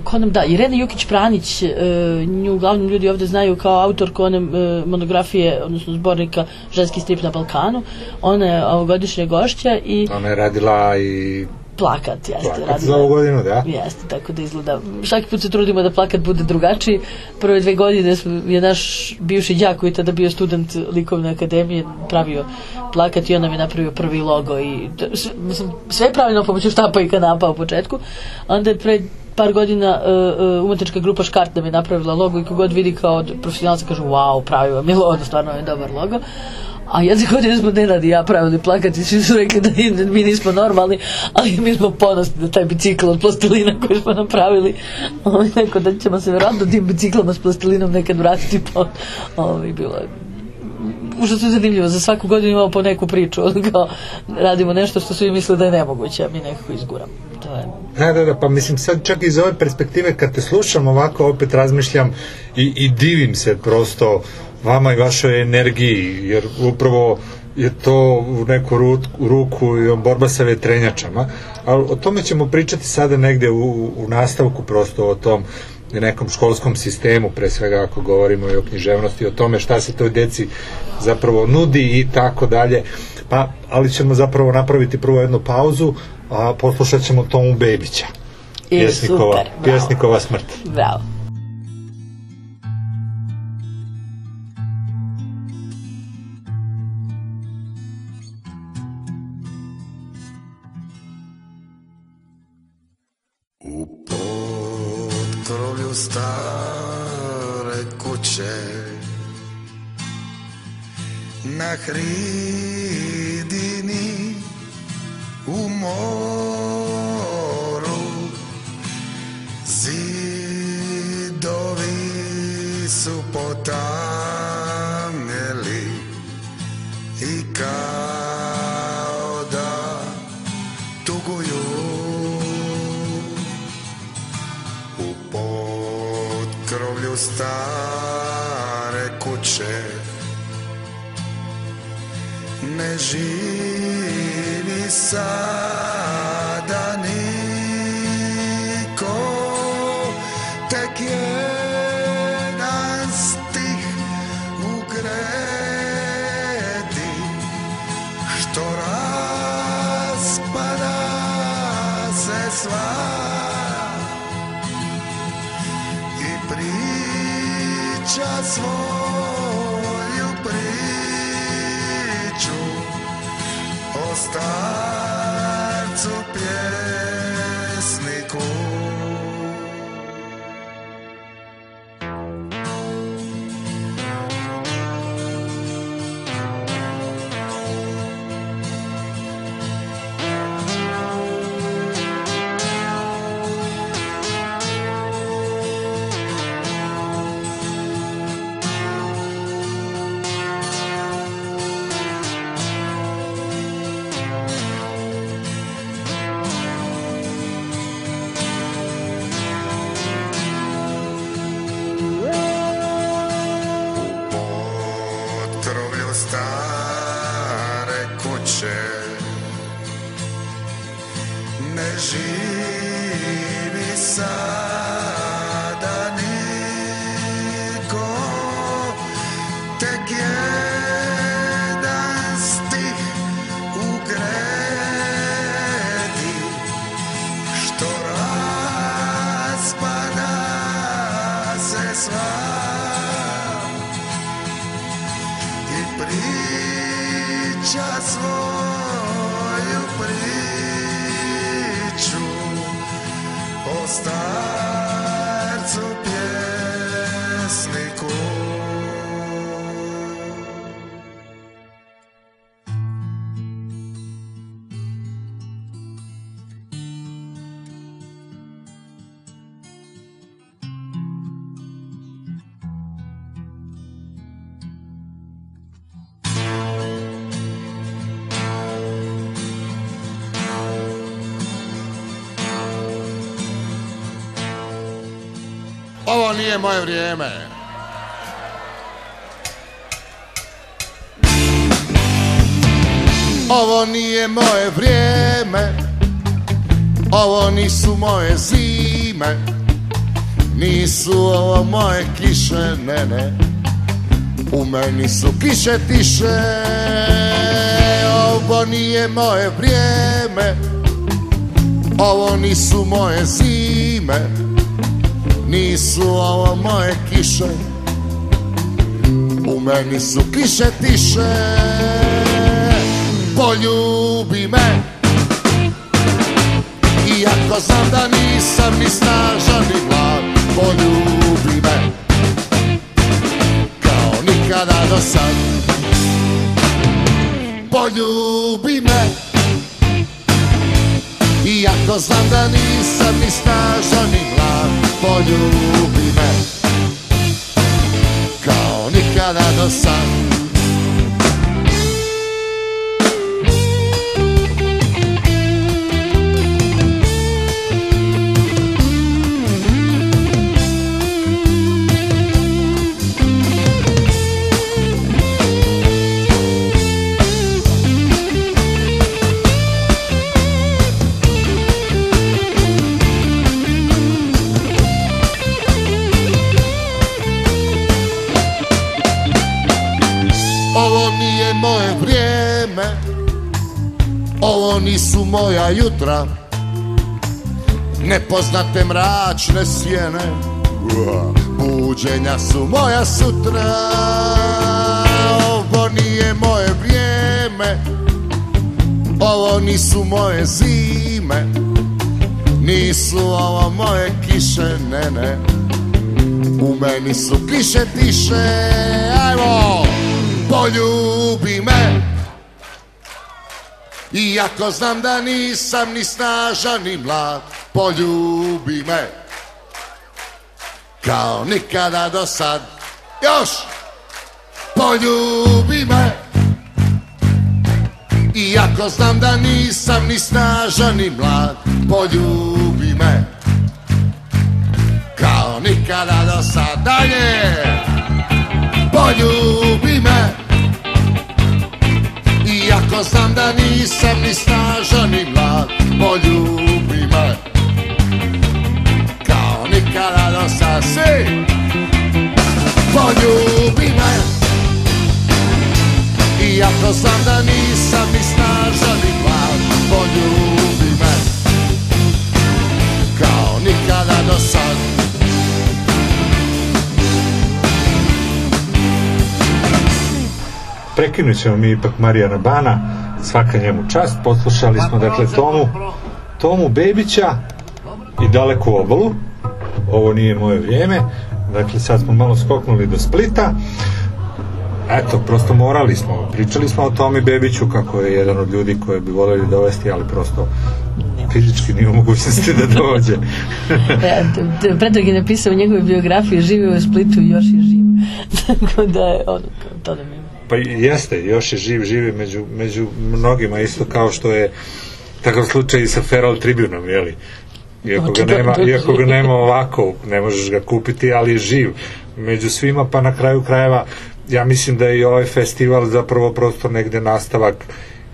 Ko nam da, Irena Jukić-Pranić, uh, nju uglavnom ljudi ovde znaju kao autorku one uh, monografije, odnosno zbornika Ženski strip na Balkanu. Ona je ovogodišnja gošća i Ona je radila i plakat, jeste. Plakat radimo- za ovu godinu, da? Jeste, tako da izgleda. Svaki put se trudimo da plakat bude drugačiji. Prve dve godine je naš bivši đak koji je tada bio student likovne akademije pravio plakat i on nam je napravio prvi logo i t- s- mislim, sve je pravilno pomoću štapa i kanapa u početku. Onda je pre par godina uh, umetnička grupa Škart nam je napravila logo i kogod vidi kao od profesionalca kažu wow, pravi vam je logo, stvarno je dobar logo. A jedne godine smo Nenad i ja pravili plakat i svi su rekli da mi nismo normalni, ali mi smo ponosni da taj bicikl od plastelina koji smo napravili. Ovaj, neko da ćemo se vjerojatno tim biciklama s plastelinom nekad vratiti po ovaj, bilo je užasno zanimljivo, za svaku godinu imamo po neku priču, kao radimo nešto što svi misle da je nemoguće, a mi nekako izguramo. To je Da, da, da, pa mislim sad čak iz ove perspektive kad te slušam ovako opet razmišljam i, i divim se prosto vama i vašoj energiji jer upravo je to u neku ru- ruku i borba sa vetrenjačama ali o tome ćemo pričati sada negde u, u nastavku prosto o tom nekom školskom sistemu pre svega ako govorimo i o književnosti o tome šta se toj deci zapravo nudi i tako dalje pa ali ćemo zapravo napraviti prvo jednu pauzu a poslušat ćemo Tomu Bebića I pjesnikova, super, bravo. pjesnikova smrt bravo. Na nije moje vrijeme. Ovo nije moje vrijeme. Ovo nisu moje zime. Nisu ovo moje kiše, ne, ne. U meni su kiše tiše. Ovo nije moje vrijeme. Ovo nisu moje zime Nisu ovo moje kiše U meni su kiše tiše. Poljubi me Iako znam da nisam ni snažan ni mlad Poljubi me. Kao nikada do sad. Poljubi me Iako znam da nisam ni snažan ni Poljubi me Kao nikada do sad Ovo nisu moja jutra. Nepoznate mračne sjene. Buđenja su moja sutra. Ovo nije moje vrijeme. Ovo nisu moje zime. Nisu ovo moje kiše, ne, ne. U meni su kiše tiše. Ajmo! poljubi me Iako znam da nisam ni snažan ni mlad Poljubi me. Kao nikada do sad. Još! Poljubi me. Iako znam da nisam ni snažan ni mlad Poljubi me. Kao nikada do sad. Dalje! Poljubi me Iako znam da nisam ni snažan ni mlad Poljubi me. Kao nikada do sad Svi Poljubi me. Iako znam da nisam ni snažan ni mlad Poljubi me Prekinut ćemo mi ipak Marijana Bana, svaka njemu čast. Poslušali smo dakle Tomu, Tomu Bebića i Daleku obalu. Ovo nije moje vrijeme. Dakle, sad smo malo skoknuli do Splita. Eto, prosto morali smo. Pričali smo o Tomi Bebiću kako je jedan od ljudi koje bi voljeli dovesti, ali prosto fizički nije u mogućnosti da dođe. T- Predrag je napisao u njegovoj biografiji živio u Splitu i još je živ. Tako da je ono, to da mi Pa jeste, još je živ, živi među, među mnogima, isto kao što je takav slučaj i sa Feral Tribunom, jeli? Iako ga, nema, iako ga nema ovako, ne možeš ga kupiti, ali je živ među svima, pa na kraju krajeva ja mislim da je i ovaj festival zapravo prosto negde nastavak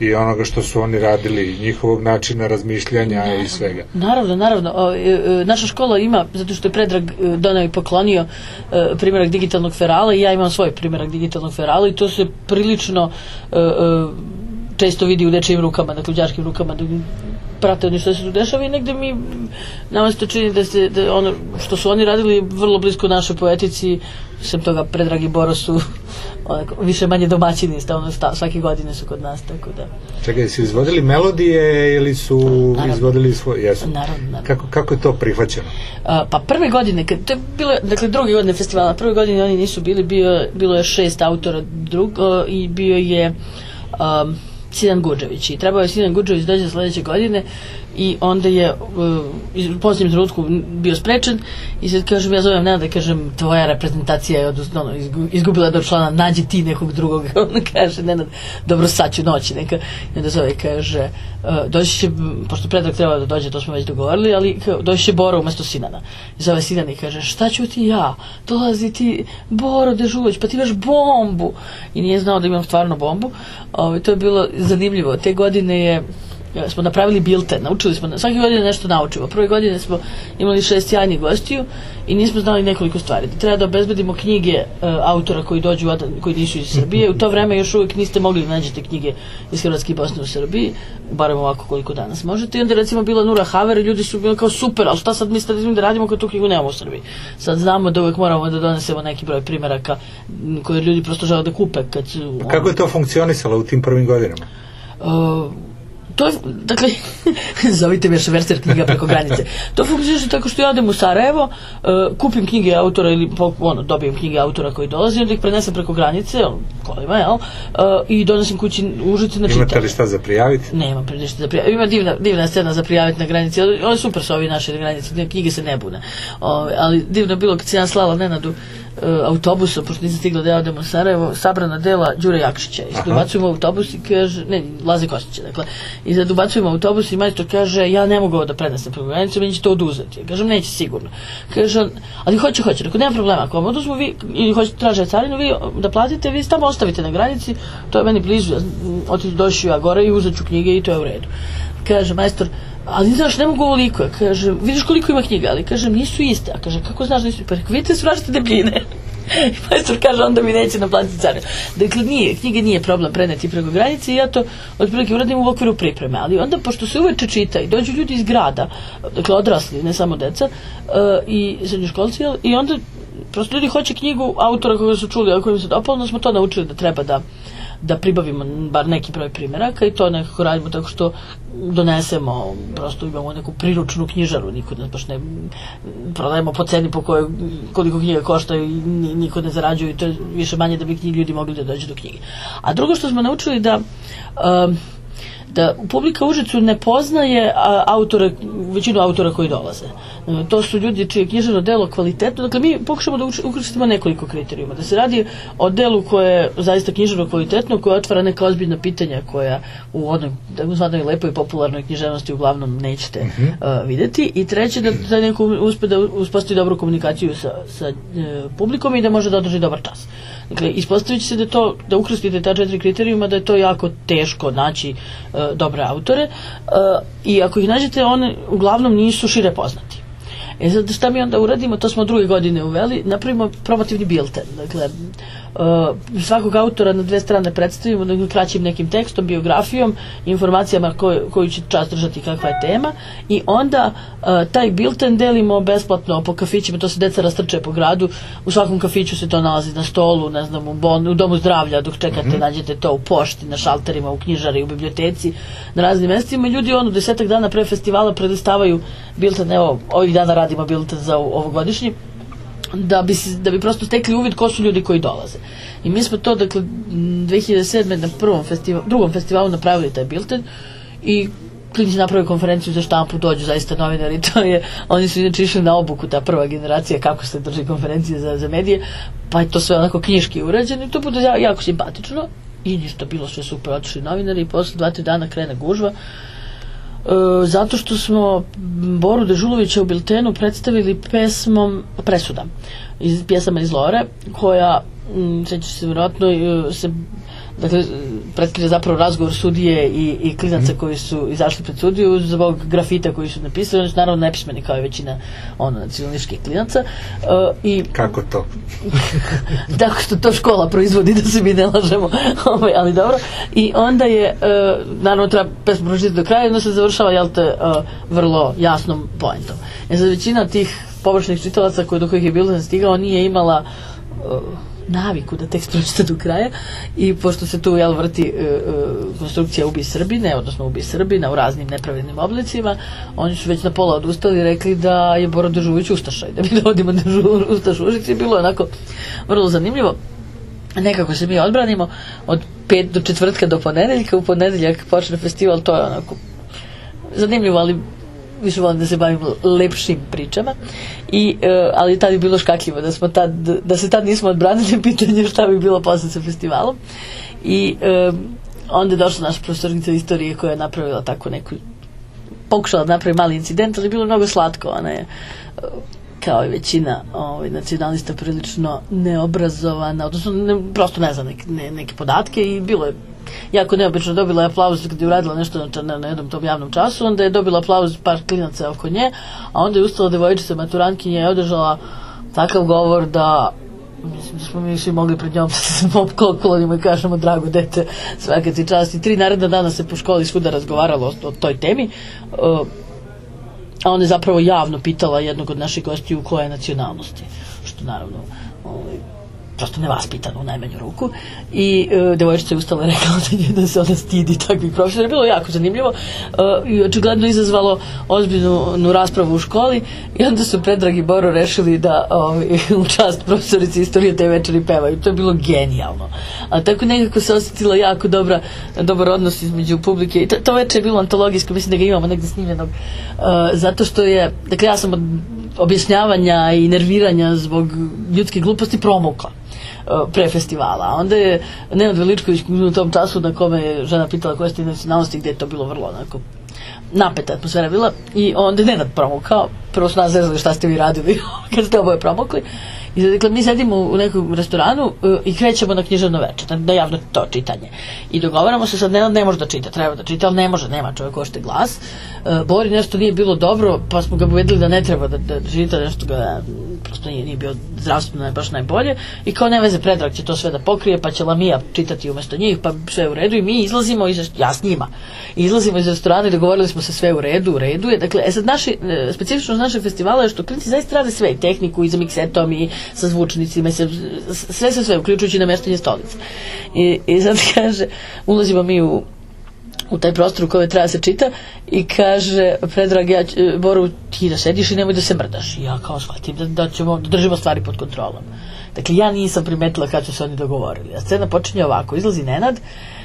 i onoga što su oni radili, njihovog načina razmišljanja i svega. Naravno, naravno. E, e, naša škola ima, zato što je Predrag e, donao i poklonio primjerak digitalnog ferala i ja imam svoj primjerak digitalnog ferala i to se prilično često vidi u dečijim rukama, dakle u đačkim rukama, prate oni što se tu dešava i negde mi nama se to čini da se da ono što su oni radili vrlo blisko našoj poetici sem toga Predrag i Boro su onako, više manje domaćini stalno sta, svake godine su kod nas tako da Čekaj, su izvodili melodije ili su Naravno. izvodili svoje, jesu? Naravno, naravno. Kako, kako je to prihvaćeno? A, pa prve godine, kad, to je bilo, dakle druge godine festivala, prve godine oni nisu bili, bio, bilo je šest autora drugo i bio je um, Sinan Guđević i trebao je Sinan Guđević dođe sledeće godine i onda je uh, u posljednjem trenutku bio sprečen i sad kažem, ja zovem Nenada kažem tvoja reprezentacija je odnosno, ono, izgu- izgubila do člana, nađi ti nekog drugog. On kaže, Nenad, dobro sad ću noći neka. I onda zove i kaže uh, doći će, pošto Predrag treba da dođe to smo već dogovorili, ali doći će Boro umesto Sinana. I zove Sinan i kaže šta ću ti ja, dolazi ti Boro Dežulović, pa ti imaš bombu. I nije znao da imam stvarno bombu. Ovaj, to je bilo zanimljivo. Te godine je smo napravili bilten, naučili smo, svake godine nešto naučimo. Prve godine smo imali šest sjajnih gostiju i nismo znali nekoliko stvari. Treba da obezbedimo knjige e, autora koji dođu, da- koji nisu iz Srbije. U to vreme još uvijek niste mogli da nađete knjige iz Hrvatske i Bosne u Srbiji, barem ovako koliko danas možete. I onda recimo bila Nura Haver i ljudi su bili kao super, ali šta sad mi sad da radimo kad tu knjigu nemamo u Srbiji? Sad znamo da uvijek moramo da donesemo neki broj primjeraka koje ljudi prosto žele da kupe kad su... Kako je to funkcionisalo u tim prvim godinama? Uh, to je, dakle, zovite me švercer knjiga preko granice. To funkcioniše tako što ja odem u Sarajevo, uh, kupim knjige autora ili ono, dobijem knjige autora koji dolazi, onda ih prenesem preko granice, kolima, jel, uh, i donesem kući Užice na Imate čitanje. li šta za prijaviti? Nema ništa za prijaviti. Ima divna, divna scena za prijaviti na granici. Oni super su ovi naše na granici, ne, knjige se ne bune. Ove, ali divno je bilo kad se ja slala Nenadu e, autobusom, pošto nisam stigla da ja odem u Sarajevo, sabrana dela Đure Jakšića. I Aha. ubacujemo autobus i kaže, ne, Laze Kostića, dakle. I sad ubacujemo autobus i majstor kaže, ja ne mogu ovo da prenesem preko granice, meni će to oduzeti. Ja kažem, neće sigurno. Kaže, ali hoće, hoće. Rekao, nema problema, ako vam oduzmu vi, ili hoćete traže carinu, vi da platite, vi tamo ostavite na granici, to je meni blizu, ja otići došao ja gore i uzet ću knjige i to je u redu. Kaže, majstor, ali znaš, ne mogu ovoliko. Kaže, vidiš koliko ima knjiga, ali kažem, nisu iste. A kaže, kako znaš da nisu? Pa rekao, vidite, su različite debljine. I majstor kaže, onda mi neće naplatiti carinu. Dakle, nije, knjige nije problem preneti preko granice i ja to otprilike uradim u okviru pripreme. Ali onda, pošto se uveče čita i dođu ljudi iz grada, dakle, odrasli, ne samo deca, uh, i srednjoškolci, i onda prosto ljudi hoće knjigu autora koga su čuli, a kojim se dopalo, onda smo to naučili da treba da da pribavimo bar neki broj primjeraka i to nekako radimo tako što donesemo, prosto imamo neku priručnu knjižaru, niko ne baš ne prodajemo po ceni po kojoj koliko knjiga košta i ni- niko ne zarađuje i to je više manje da bi ljudi mogli da dođu do knjige. A drugo što smo naučili da um, da publika u Užicu ne poznaje a, autore, većinu autora koji dolaze. E, To su ljudi čije je književno delo kvalitetno. Dakle, mi pokušamo da ukrstimo nekoliko kriterijuma. Da se radi o delu koje je zaista književno kvalitetno, koje otvara neka ozbiljna pitanja koja u onoj takozvanoj lepoj popularnoj književnosti uglavnom nećete Mhm. e, videti. I treće, da da neko uspe da uspostavi dobru komunikaciju sa, sa e, publikom i da može da održi dobar čas. Dakle, ispostavit se da to, da ukrstite ta četiri kriterijuma, da je to jako teško naći e, dobre autore e, i ako ih nađete, one uglavnom nisu šire poznati. E sad šta mi onda uradimo, to smo druge godine uveli, napravimo promotivni bilten. Dakle, uh, svakog autora na dve strane predstavimo dakle, kraćim nekim tekstom, biografijom, informacijama koju, koju će čas držati kakva je tema i onda uh, taj bilten delimo besplatno po kafićima, to se deca rastrče po gradu, u svakom kafiću se to nalazi na stolu, ne znam, u, bon, u domu zdravlja dok čekate, Mhm. nađete to u pošti, na šalterima, u knjižari, u biblioteci, na raznim mestima i ljudi ono desetak dana pre festivala prelistavaju bilten, evo ovih dana radimo bilten za ovo- ovogodišnji da bi, da bi prosto stekli uvid ko su ljudi koji dolaze. I mi smo to, dakle, m, 2007. na prvom festivalu, drugom festivalu napravili taj bilten i klinici napravili konferenciju za štampu, dođu zaista novinari, to je, oni su inače išli na obuku, ta prva generacija, kako se drži konferencije za, za medije, pa je to sve onako knjiški urađeno i to bude ja- jako simpatično i ništa, bilo sve super, otišli novinari i posle dva, tri dana krene gužva, zato što smo Boru Dežulovića u Biltenu predstavili pesmom Presuda iz pjesama iz Lore koja m, se vjerojatno e, se dakle predstavlja zapravo razgovor sudije i, i klinaca koji su izašli pred sudiju zbog grafita koji su napisali oni su naravno nepismeni kao i većina ono nacionalističkih klinaca E, i Kako to? tako što to škola proizvodi da se mi ne lažemo ovaj, ali dobro. I onda je e, naravno treba pesmu pročitati do kraja onda se završava jel te e, vrlo jasnom poentom. E za većina tih površnih čitalaca koji do kojih je bilo stigao nije imala e, naviku da tekst pročita do kraja i pošto se tu jel vrti e, e, konstrukcija ubi Srbine, odnosno ubi Srbina u raznim nepravilnim oblicima, oni su već na pola odustali i rekli da je Boro Dežuvić Ustaša i da mi dovodimo Dežu- Ustašu Užice. I bilo je onako vrlo zanimljivo. Nekako se mi odbranimo od pet do četvrtka do ponedeljka, u ponedeljak počne festival, to je onako zanimljivo, ali više volim da se bavim lepšim pričama i e, ali tad je bilo škakljivo da smo tad da se tad nismo odbranili pitanje šta bi bilo posle sa festivalom i e, onda je došla naša profesorica istorije koja je napravila tako neku pokušala da napravi mali incident, ali je bilo mnogo slatko. Ona je, e, kao i većina ovaj, nacionalista, prilično neobrazovana, odnosno ne, prosto ne zna neke, ne, neke podatke i bilo je jako neobično dobila je aplauz kad je uradila nešto na, na, jednom tom javnom času, onda je dobila aplauz par klinaca oko nje, a onda je ustala devojčica maturantkinja i održala takav govor da mislim da smo mi svi mogli pred njom da se poklonimo i kažemo drago dete svaka ti čast. I tri naredna dana se po školi svuda razgovaralo o, o toj temi uh, a ona je zapravo javno pitala jednog od naših gostiju koje je nacionalnosti što naravno ovaj, prosto nevaspitano u najmanju ruku i e, devojčica je ustala rekla da, nje, da se ona stidi takvih profesora. Bilo jako zanimljivo e, i očigledno izazvalo ozbiljnu nu raspravu u školi i onda su Predrag i Boro rešili da ovaj, u čast profesorici istorije te večeri pevaju. To je bilo genijalno. A tako nekako se osjetila jako dobra, dobar odnos između publike i to, to večer je bilo antologijsko, mislim da ga imamo negde snimljenog e, zato što je, dakle ja sam od objašnjavanja i nerviranja zbog ljudske gluposti promukla pre festivala. Onda je Nenad Veličković u tom času na kome je žena pitala koje ste nacionalnosti gde je to bilo vrlo onako napeta atmosfera bila. I onda je Nenad promukao prvo su nas zezali šta ste vi radili kad ste oboje promukli i dakle mi sedimo u nekom restoranu uh, i krećemo na književno veče na, na javno to čitanje. I dogovaramo se sad Nenad ne može da čita treba da čita ali ne može nema čovjek ošte glas. Uh, Bori nešto nije bilo dobro pa smo ga uvedili da ne treba da, da čita nešto ga prosto nije, nije bio zdravstveno baš najbolje. I kao ne veze Predrag će to sve da pokrije pa će Lamija čitati umesto njih pa sve u redu. I mi izlazimo iz, ja s njima izlazimo iz restorana i dogovorili smo se sve u redu u redu je. Dakle e sad naši e, specifičnost našeg festivala je što klinci zaista rade sve i tehniku i za miksetom i sa zvučnicima sa, sve sve sve uključujući namještanje stolice. I, i sad kaže ulazimo mi u u taj prostor u kojem treba da se čita i kaže Predrag ja, Boru ti da sediš i nemoj da se mrdaš. I ja kao shvatim da, da ćemo da držimo stvari pod kontrolom. Dakle ja nisam primetila kad su se oni dogovorili. A scena počinje ovako. Izlazi Nenad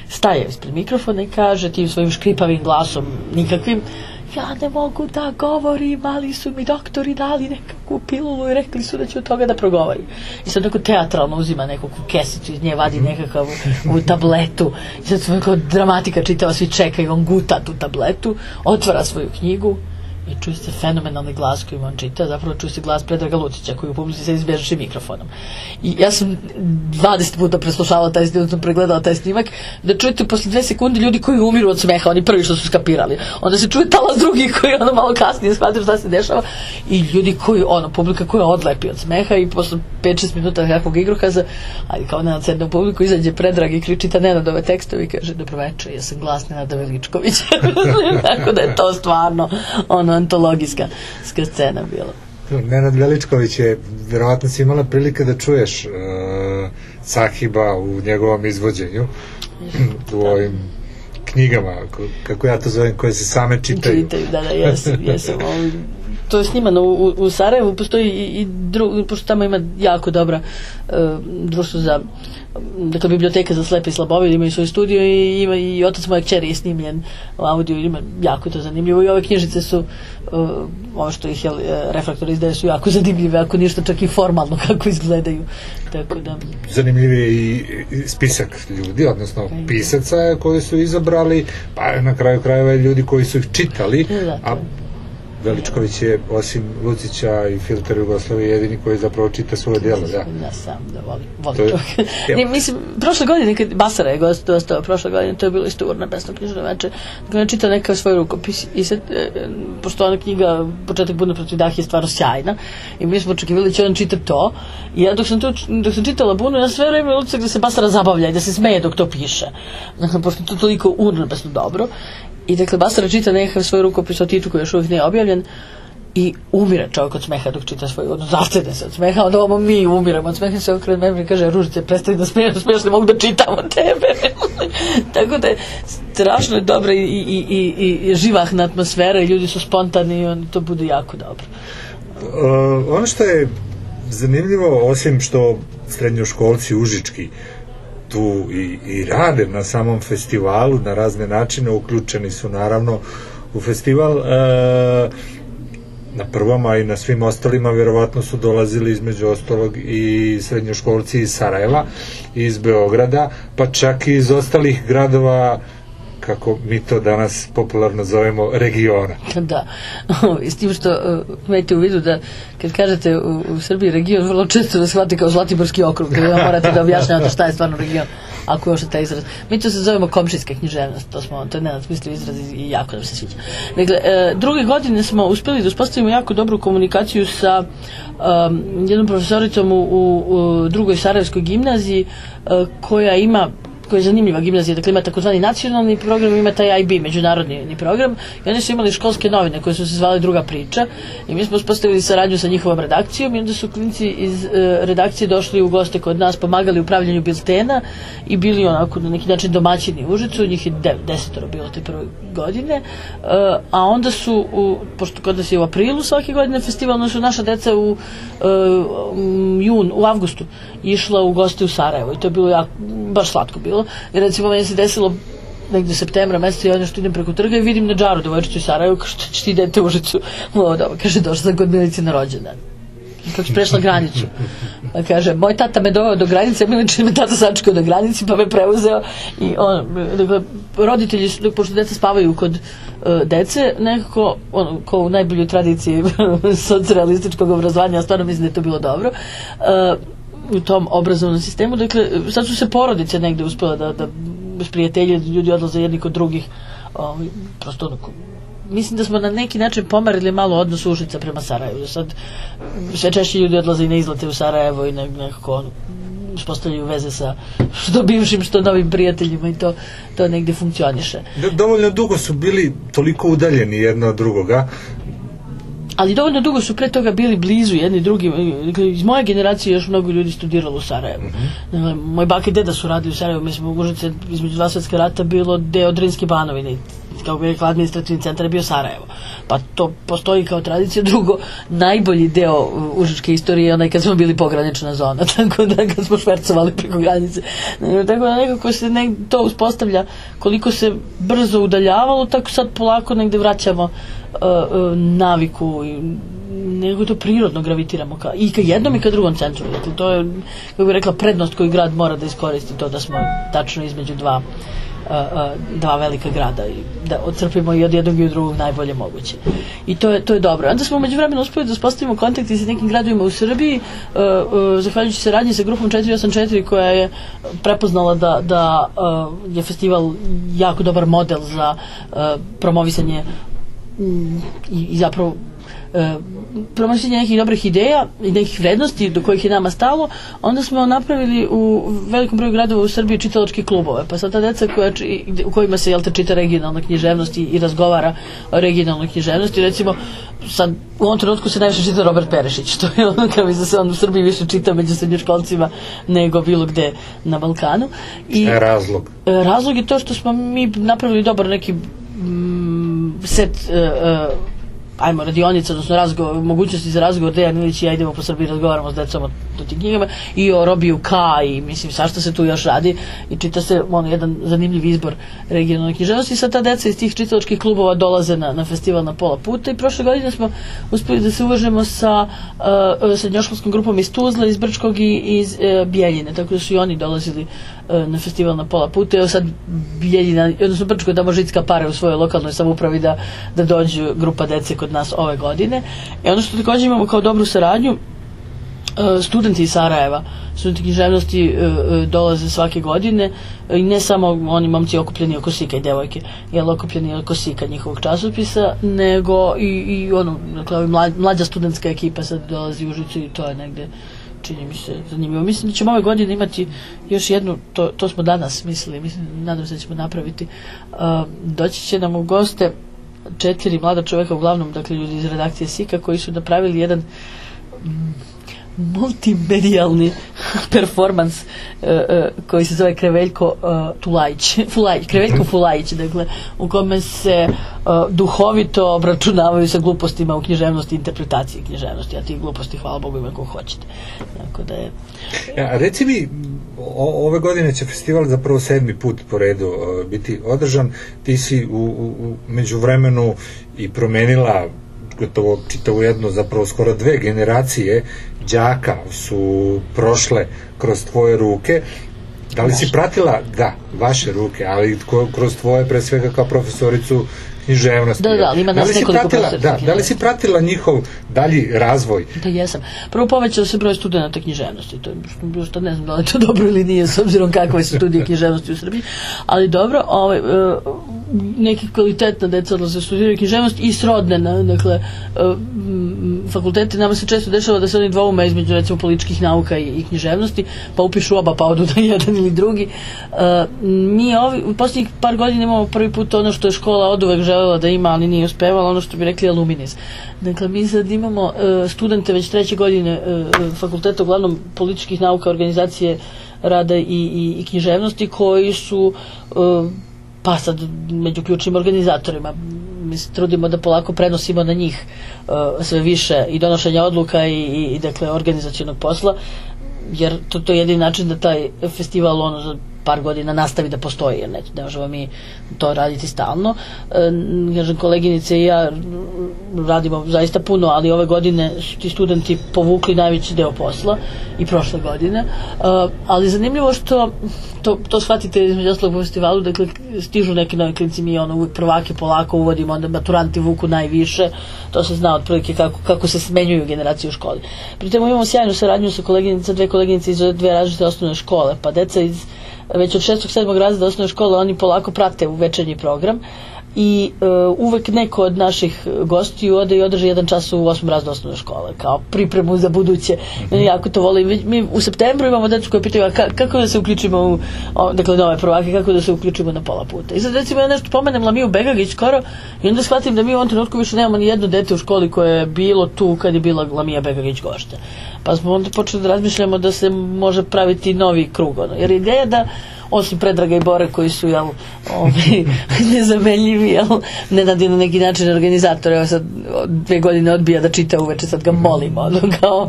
staje ispred mikrofona i kaže tim svojim škripavim glasom nikakvim ja ne mogu da govorim, ali su mi doktori dali nekakvu pilulu i rekli su da ću od toga da progovorim. I sad neko teatralno uzima neku kesicu, iz nje vadi nekakav u tabletu. I sad smo kao dramatika čitava, svi čekaju, on guta tu tabletu, otvara svoju knjigu i čuje se fenomenalni glas kojim on čita, zapravo čuje se glas Predraga Lucića koji u publici se izbežaši mikrofonom. I ja sam 20 puta preslušavala taj snimak, sam pregledala taj snimak, da čujete posle dve sekunde ljudi koji umiru od smeha, oni prvi što su skapirali. Onda se čuje talas drugih koji ono malo kasnije shvataju šta se dešava i ljudi koji, ono, publika koja odlepi od smeha i posle 5-6 minuta kakvog igrokaza, ali kao Nenad sedne publiku, izađe Predrag i kriči ta Nenadove tekstove i kaže, dobroveče, ja sam glas Nenada Veličkovića. Tako da je to stvarno ono antologijska ska scena bila. Nenad Veličković je, verovatno si imala prilike da čuješ uh, Sahiba u njegovom izvođenju u ovim knjigama, ko- kako ja to zovem, koje se same čitaju. Čitaju, da, da, jesam, jesam. To je snimano u, u- Sarajevu, postoji i, i dru, pošto tamo ima jako dobra uh, društvo za dakle biblioteka za slepe i slabovide imaju svoj studio i ima i otac moje kćeri je snimljen audio ima jako je to zanimljivo i ove knjižice su uh, ovo što ih jel, e, reflektor izdaje su jako zanimljive ako ništa čak i formalno kako izgledaju tako da Zanimljiv je i spisak ljudi, odnosno pisaca koji su izabrali, pa na kraju krajeva ljudi koji su ih čitali, Da, a Veličković je, osim Lucića i Filter Jugoslavije, jedini koji zapravo čita svoje djelo, da. Ja sam da volim, volim To je- to. Ne, mislim, prošle godine, kad Basara je gost dostao, prošle godine, to je bilo isto urna besno knjižno veče, on čita neka svoj rukopis i sad, e, pošto ona knjiga, početak Budno protiv Dah je stvarno sjajna i mi smo očekivali da će on čita to i ja dok sam, to, dok sam čitala Bunu, ja sve vreme utisak da se Basara zabavlja i da se smeje dok to piše. Dakle, pošto to toliko urno besno dobro. I dakle, Basara čita nekakav svoj rukopis o Titu koji još uvijek nije objavljen i umire čovjek od smeha dok čita svoj ono, zacene se od smeha, onda ovo mi umiremo od smeha, se okrene mene i kaže, Ružice, prestani da smiješ, smiješ, ne mogu da čitam od tebe. Tako da je strašno dobra i, i, i, i, živahna atmosfera i ljudi su spontani i on, to bude jako dobro. Uh, ono što je zanimljivo, osim što srednjoškolci užički tu i, i rade na samom festivalu na razne načine, uključeni su naravno u festival, uh, na prvom, a i na svim ostalima verovatno su dolazili između ostalog i srednjoškolci iz Sarajeva, iz Beograda, pa čak i iz ostalih gradova kako mi to danas popularno zovemo regiona. Da, s tim što uh, imajte u vidu da kad kažete u, u Srbiji region, vrlo često da shvate kao Zlatiborski okrug, kada morate da objašnjavate šta je stvarno region. ako još taj izraz. Mi to se zovemo komšijska književnost, to smo, to je Nenad smislio izraz i- jako nam se sviđa. Dakle, e, druge godine smo uspjeli da uspostavimo jako dobru komunikaciju sa um, jednom profesoricom u, u, u drugoj Sarajevskoj gimnaziji e, koja ima koja je zanimljiva gimnazija, dakle ima takozvani nacionalni program, ima taj IB, međunarodni ni program i oni su imali školske novine koje su se zvale druga priča i mi smo uspostavili saradnju sa njihovom redakcijom i onda su klinci iz e, redakcije došli u goste kod nas, pomagali u pravljenju biltena i bili onako na neki način domaćini u Užicu, njih je de, desetoro bilo te prve godine, e, a onda su, u, pošto kod nas je u aprilu svake godine festival, onda su naša deca u e, um, jun, u avgustu išla u goste u Sarajevo i to je bilo jako, baš slatko bilo. I recimo meni se desilo negde septembra meseca ja nešto idem preko trga i vidim na džaru devojčicu iz Sarajevo kao što će ti idete u Užicu. Ovo doba kaže došla sam kod na rođendan. Kako si prešla granicu pa kaže moj tata me doveo do granice Milice me tata sačekao do granici pa me preuzeo i on dakle, roditelji pošto deca spavaju kod e, dece nekako ono, ko u najboljoj tradiciji socijalističkog obrazovanja stvarno mislim da je to bilo dobro e, u tom obrazovnom sistemu. Dakle, sad su se porodice negde uspjela da, da prijatelji, ljudi odlaze jedni kod drugih. Ovaj, prosto onako, mislim da smo na neki način pomerili malo odnos Užica prema Sarajevu. Sad sve češće ljudi odlaze i na izlete u Sarajevo i ne- nekako uspostavljaju veze sa što bivšim, što novim prijateljima i to, to negde funkcioniše. Do- Dovoljno dugo su bili toliko udaljeni jedno od drugoga. ali dovoljno dugo su pre toga bili blizu jedni drugim. Dakle, iz moje generacije još mnogo ljudi studiralo u Sarajevu. Dakle, moj bak i deda su radili u Sarajevu, mislim, u Užice između dva svjetska rata bilo deo Drinske banovine. Kako bi rekla, administrativni centar je bio Sarajevo. Pa to postoji kao tradicija. Drugo, najbolji deo uh, užičke istorije je onaj kad smo bili pogranična zona, tako da kad smo švercovali preko granice. E, Tako da nekako se ne, to uspostavlja koliko se brzo udaljavalo, tako sad polako negde vraćamo uh, uh, naviku i nego to prirodno gravitiramo ka, i ka jednom i ka drugom centru. Dakle, to je, kako bih rekla, prednost koju grad mora da iskoristi, to da smo tačno između dva dva velika grada i da odcrpimo i od jednog i od drugog najbolje moguće. I to je, to je dobro. Onda smo među vremenu uspeli da uspostavimo kontakt i sa nekim gradovima u Srbiji, uh, uh, zahvaljujući saradnji sa grupom 484 koja je prepoznala da, da uh, je festival jako dobar model za promovisanje i, i zapravo e, promoćenje nekih dobrih ideja i nekih vrednosti do kojih je nama stalo, onda smo napravili u velikom broju gradova u Srbiji čitalačke klubove. Pa sad ta deca koja, či- u kojima se jel te, čita regionalna književnost i, i razgovara o regionalnoj književnosti, recimo sad u ovom trenutku se najviše čita Robert Perešić, to je ono kao da se on u Srbiji više čita među srednjoškolcima nego bilo gde na Balkanu. I, E, razlog. E, Razlog je to što smo mi napravili dobar neki mm, set e, e, ajmo radionica, odnosno razgovor, mogućnosti za razgovor Dejan Ilić i ja idemo po Srbiji razgovaramo s decom o tim knjigama i o Robiju K i mislim svašta se tu još radi i čita se ono jedan zanimljiv izbor regionalne književnosti i sad ta deca iz tih čitalačkih klubova dolaze na, na festival na pola puta i prošle godine smo uspeli da se uvažemo sa uh, srednjoškolskom grupom iz Tuzla, iz Brčkog i iz uh, Bijeljine, tako da su i oni dolazili uh, na festival na pola puta. Evo sad Bijeljina, odnosno Brčko da Žicka pare u svojoj lokalnoj samoupravi da, da dođu grupa dece kod nas ove godine. I ono što također imamo kao dobru saradnju, e, studenti iz Sarajeva, studenti književnosti e, e, dolaze svake godine i ne samo oni momci okupljeni oko Sika i devojke, jel okupljeni oko Sika njihovog časopisa, nego i, i ono, dakle, mlađa studentska ekipa sad dolazi u Užicu i to je negde čini mi se zanimljivo. Mislim da ćemo ove godine imati još jednu, to, to smo danas mislili, mislim, nadam se da ćemo napraviti. Doći će nam u goste četiri mlada čoveka, uglavnom, dakle, ljudi iz redakcije Sika, koji su napravili jedan mm, multimedijalni performans uh, uh, koji se zove Kreveljko uh, Tulajić, Fulajić, Kreveljko Fulajić, dakle, u kome se uh, duhovito obračunavaju sa glupostima u književnosti interpretaciji književnosti, a tih gluposti, hvala Bogu, ima ko hoćete. Tako da je... A reci mi, o, ove godine će festival zapravo sedmi put po redu e, biti održan. Ti si u, u, u međuvremenu i promenila gotovo čitavu jednu, zapravo skoro dve generacije. Đaka su prošle kroz tvoje ruke. Da li si pratila, da, vaše ruke, ali kroz tvoje, pre svega kao profesoricu književnosti. Da, da, ali ima nas li si nekoliko pratila, profesora da, da li si pratila njihov dalji razvoj? Da, jesam. Prvo povećao se broj studenta književnosti, to je što, ne znam da li to dobro ili nije, s obzirom kakve su studije književnosti u Srbiji, ali dobro, ovaj, e, neki kvalitetna deca odlaze studiraju književnost i srodne, na, dakle, e, m, fakulteti, nama se često dešava da se oni dvoume između recimo političkih nauka i, i književnosti, pa upišu oba, pa odu na jedan ili drugi. E, mi ovi, u posljednjih par godina imamo prvi put ono što je škola od uvek želela da ima, ali nije uspevala, ono što bi rekli aluminis. Dakle, mi sad imamo e, studente već treće godine fakulteta, uglavnom političkih nauka, organizacije rada i, i, i književnosti, koji su pa sad među ključnim organizatorima mi se trudimo da polako prenosimo na njih e, sve više i donošenja odluka i, i, i dakle organizacionog posla jer to, to je jedini način da taj festival ono par godina nastavi da postoji jer ne, ne možemo mi to raditi stalno. E, kažem koleginice i ja radimo zaista puno ali ove godine su ti studenti povukli najveći deo posla i prošle godine. E, ali zanimljivo što to, to shvatite između ostalog po festivalu dakle stižu neki novi klinci mi ono uvijek prvake polako uvodimo onda maturanti vuku najviše. To se zna otprilike kako, kako se smenjuju generacije u školi. Pritom imamo sjajnu saradnju sa koleginica dve koleginice iz dve različite osnovne škole pa deca iz već od šestog, sedmog razreda osnovne škole oni polako prate u večernji program i e, uvek neko od naših gostiju ode i održi jedan čas u osmom razredu osnovne škole kao pripremu za buduće mm -hmm. jako to volim mi, u septembru imamo decu koje pitaju ka, kako da se uključimo u o, dakle nove prvake kako da se uključimo na pola puta i sad recimo ja nešto pomenem Lamiju Begagić skoro i onda shvatim da mi u ovom trenutku više nemamo ni jedno dete u školi koje je bilo tu kad je bila Lamija Begagić gošća pa smo onda počeli da razmišljamo da se može praviti novi krug ono. jer ideja da osim Predraga i Bore koji su jel, ovi, nezamenljivi jel, Nenad je na neki način organizator evo sad dve godine odbija da čita uveče sad ga molimo ono kao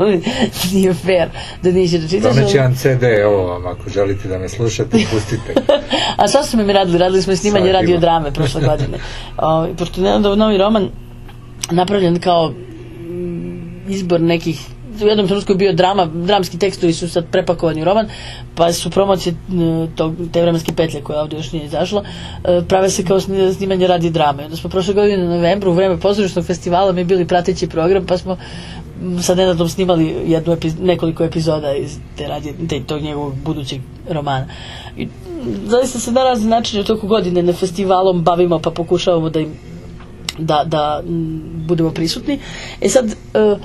nije fair da neće da čitaš Doneći jedan CD, evo vam, ako želite da me slušate, pustite. a šta smo mi radili? Radili smo snimanje Svakima. radiodrame prošle godine o, pošto Nenadov novi roman napravljen kao izbor nekih u jednom trenutku je bio drama, dramski tekstovi su sad prepakovani u roman, pa su promocije tog, te vremenske petlje koja ovdje još nije izašla, e, prave se kao sni- snimanje radi drame. Onda smo prošle godine u novembru u vreme pozorišnog festivala mi bili prateći program, pa smo sa Nenadom snimali jednu epiz, nekoliko epizoda iz te radi, te, tog njegovog budućeg romana. I, zaista se na razne načine u toku godine na festivalom bavimo pa pokušavamo da im da, da budemo prisutni. E sad, e,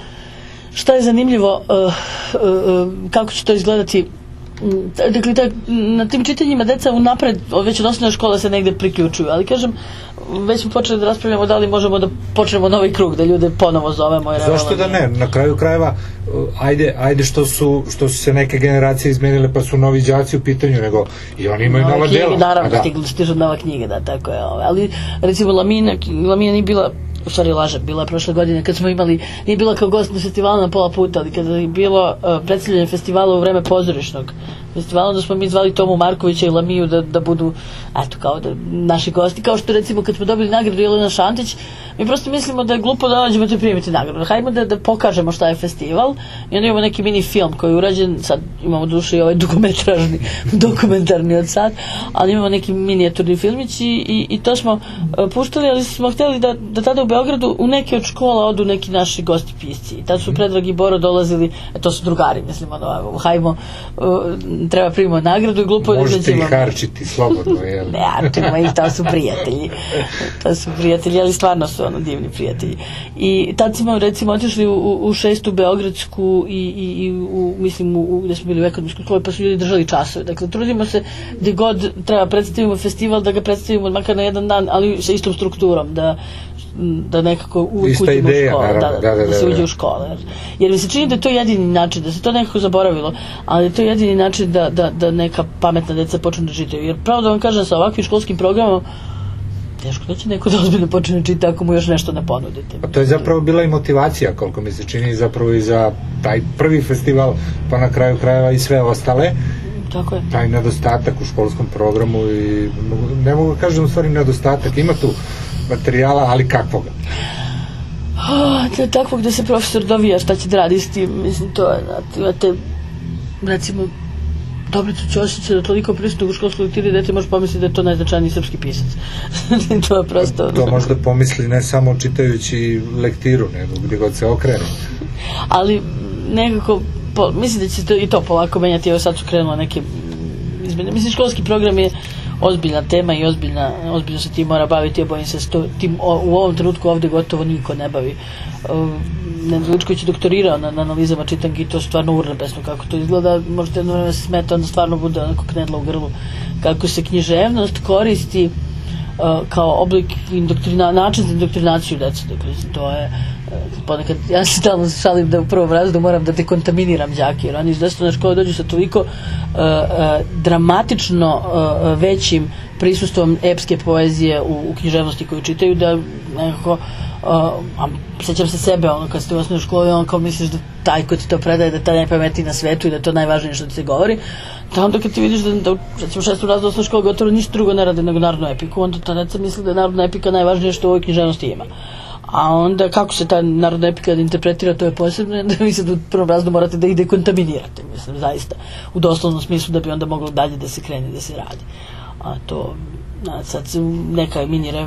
šta je zanimljivo uh, uh, uh, kako će to izgledati Mm, dakle tak, na tim čitanjima deca unapred već od osnovne škole se negde priključuju ali kažem već smo počeli da raspravljamo da li možemo da počnemo novi krug da ljude ponovo zovemo jer Zašto da ne? Na kraju krajeva, ajde, ajde što su, što su se neke generacije izmenile pa su novi đaci u pitanju, nego i oni imaju nova knjige, dela. Naravno, da. stižu, stižu nova knjiga, da, tako je. Ove. Ali, recimo, Lamina, Lamina nije bila u stvari lažem, bila je prošle godine kad smo imali, nije bila kao gost na festivalu na pola puta, ali kada je bilo uh, predstavljanje festivala u vreme pozorišnog festivala, onda smo mi zvali Tomu Markovića i Lamiju da, da budu, eto, kao da, naši gosti, kao što recimo kad smo dobili nagradu Jelena Šantić, mi prosto mislimo da je glupo da dođemo te primiti nagradu. Hajmo da, da pokažemo šta je festival i onda imamo neki mini film koji je urađen, sad imamo duše i ovaj dugometražni, dokumentarni od sad, ali imamo neki minijaturni filmić i, i, i to smo uh, puštali, ali smo hteli da, da tada u Beogradu u neke od škola odu neki naši gosti pisci. I tad su Predrag i Boro dolazili, e, to su drugari, mislim, ono, hajmo, uh, treba primimo nagradu i glupo je da Možete ih harčiti slobodno, jel? Ne, arčimo ih, to su prijatelji. To su prijatelji, ali stvarno su ono divni prijatelji. I tad smo recimo otišli u, u, šestu Beogradsku i, i, i u, mislim u, u, gde smo bili u ekonomskoj školi pa su ljudi držali časove. Dakle, trudimo se gde god treba predstavimo festival da ga predstavimo makar na jedan dan, ali sa istom strukturom da da nekako uvijek uđemo ideja, u škole, naravno, da, da, da, da, da, se da, uđe da. u škole. Jer, jer mi se čini da je to jedini način, da se to nekako zaboravilo, ali to je jedini način da, da, da neka pametna deca počnu da čitaju. Jer pravo da vam kažem, sa ovakvim školskim programom, teško da će neko da ozbiljno počne da čita ako mu još nešto ne ponudite. Pa to je zapravo bila i motivacija, koliko mi se čini, zapravo i za taj prvi festival, pa na kraju krajeva i sve ostale. Tako je. Taj nedostatak u školskom programu i ne mogu da kažem u stvari nedostatak, ima tu materijala, ali kakvoga? Oh, je takvog da se profesor dovija šta će da radi s tim, mislim, to je, znate, imate, recimo, Dobrica Ćosić je toliko prisutnog u školskoj lektiri dete može pomisliti da je to najznačajniji srpski pisac. to je prosto... To možda pomisli ne samo čitajući lektiru, nego gdje god se okrene. ali nekako po, mislim da će se to, i to polako menjati evo sad su krenule neke izmene mislim školski program je ozbiljna tema i ozbiljna, ozbiljno se tim mora baviti, ja bojim se s to, tim o- u ovom trenutku ovdje gotovo niko ne bavi. Uh, Nenad Vučković je doktorirao na, na analizama čitanki i to stvarno urnebesno kako to izgleda, možete jedno vreme se smeta, onda stvarno bude onako knedla u grlu. Kako se književnost koristi uh, kao oblik indoktrina, način za indoktrinaciju dece. Dakle, to je ponekad, ja se stalno šalim da u prvom razredu moram da dekontaminiram đake, jer oni iz desne škole dođu sa toliko uh, uh, dramatično uh, većim prisustvom epske poezije u, u književnosti koju čitaju da nekako uh, a sećam se sebe ono kad ste u osnovnoj školi ono kao misliš da taj ko ti to predaje da taj najpametniji na svetu i da je to najvažnije što ti se govori da onda kad ti vidiš da, da recimo šestom razredu osnovne škole gotovo ništa drugo ne rade nego narodnu epiku onda ta deca misle da je narodna epika najvažnije što u ovoj književnosti ima a onda kako se ta narodna epika interpretira to je posebno da vi sad u prvom razredu morate da ih dekontaminirate mislim zaista u doslovnom smislu da bi onda moglo dalje da se krene da se radi. A to a, sad se neka mini re,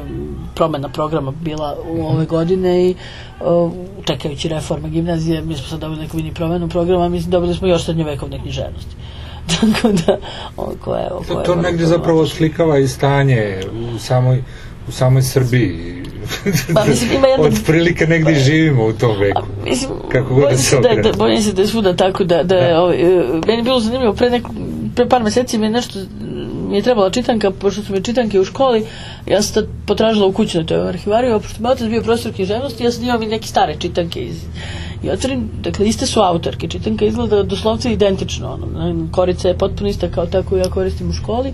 promena programa bila u ove godine i o, čekajući reforme gimnazije mi smo sad dobili neku mini promenu programa mislim dobili smo još srednjovekovne književnosti. Tako da o, koje, o, To, koje, to negdje zapravo slikava i stanje u samoj, u samoj Srbiji. Pa, mislim, ima jedna- Od prilike negdje živimo u tom veku. Mislim, Kako god da se da, da, bojim se da je svuda tako da, da je, ovaj, e, meni je bilo zanimljivo pre, neku, pre par meseci mi je nešto mi je trebala čitanka, pošto su mi čitanke u školi, ja sam tad potražila u kućnoj toj arhivariju, a pošto mi je otac bio profesor književnosti, ja sam imam i neke stare čitanke iz, i otvorim, dakle, iste su autorke, čitanka izgleda doslovce identično, ono, korica je potpuno ista kao ta koju ja koristim u školi,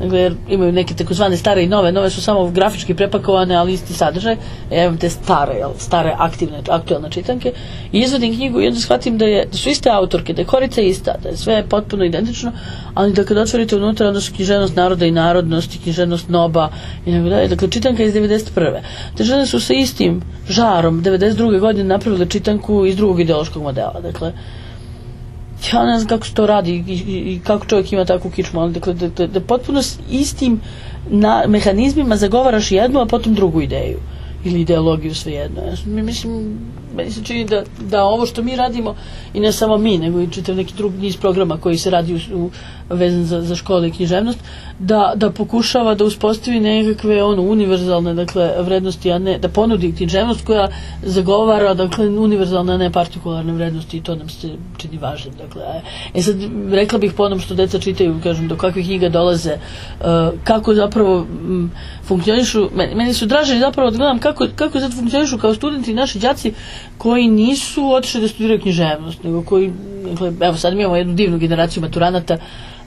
Dakle, imaju neke takozvane stare i nove, nove su samo grafički prepakovane, ali isti sadržaj. Ja imam te stare, jel, stare aktivne, aktualne čitanke i izvadim knjigu i onda shvatim da, je, da su iste autorke, da je korica ista, da je sve potpuno identično, ali da kad otvorite unutra, onda su književnost naroda i narodnost i književnost noba i tako dalje. Dakle, čitanka iz 91. Te žene su sa istim žarom 92. godine napravile čitanku iz drugog ideološkog modela. Dakle, ja ne znam kako se to radi i, i, i kako čovjek ima takvu kičmu, ali dakle, da, da, da potpuno s istim na, mehanizmima zagovaraš jednu, a potom drugu ideju ili ideologiju svejedno. Ja mislim, meni se čini da, da ovo što mi radimo, i ne samo mi, nego i čitav neki drugi niz programa koji se radi u, u, vezan za, za škole i književnost, da, da pokušava da uspostavi nekakve ono, univerzalne dakle, vrednosti, a ne da ponudi književnost koja zagovara dakle, univerzalne, a ne partikularne vrednosti i to nam se čini važnim. Dakle, e sad, rekla bih po onom što deca čitaju, kažem, do kakvih knjiga dolaze, uh, kako zapravo m, funkcionišu, meni, meni su draže zapravo da gledam kako, kako sad funkcionišu kao studenti naši đaci koji nisu otišli da studiraju književnost, nego koji, dakle, evo sad mi imamo jednu divnu generaciju maturanata,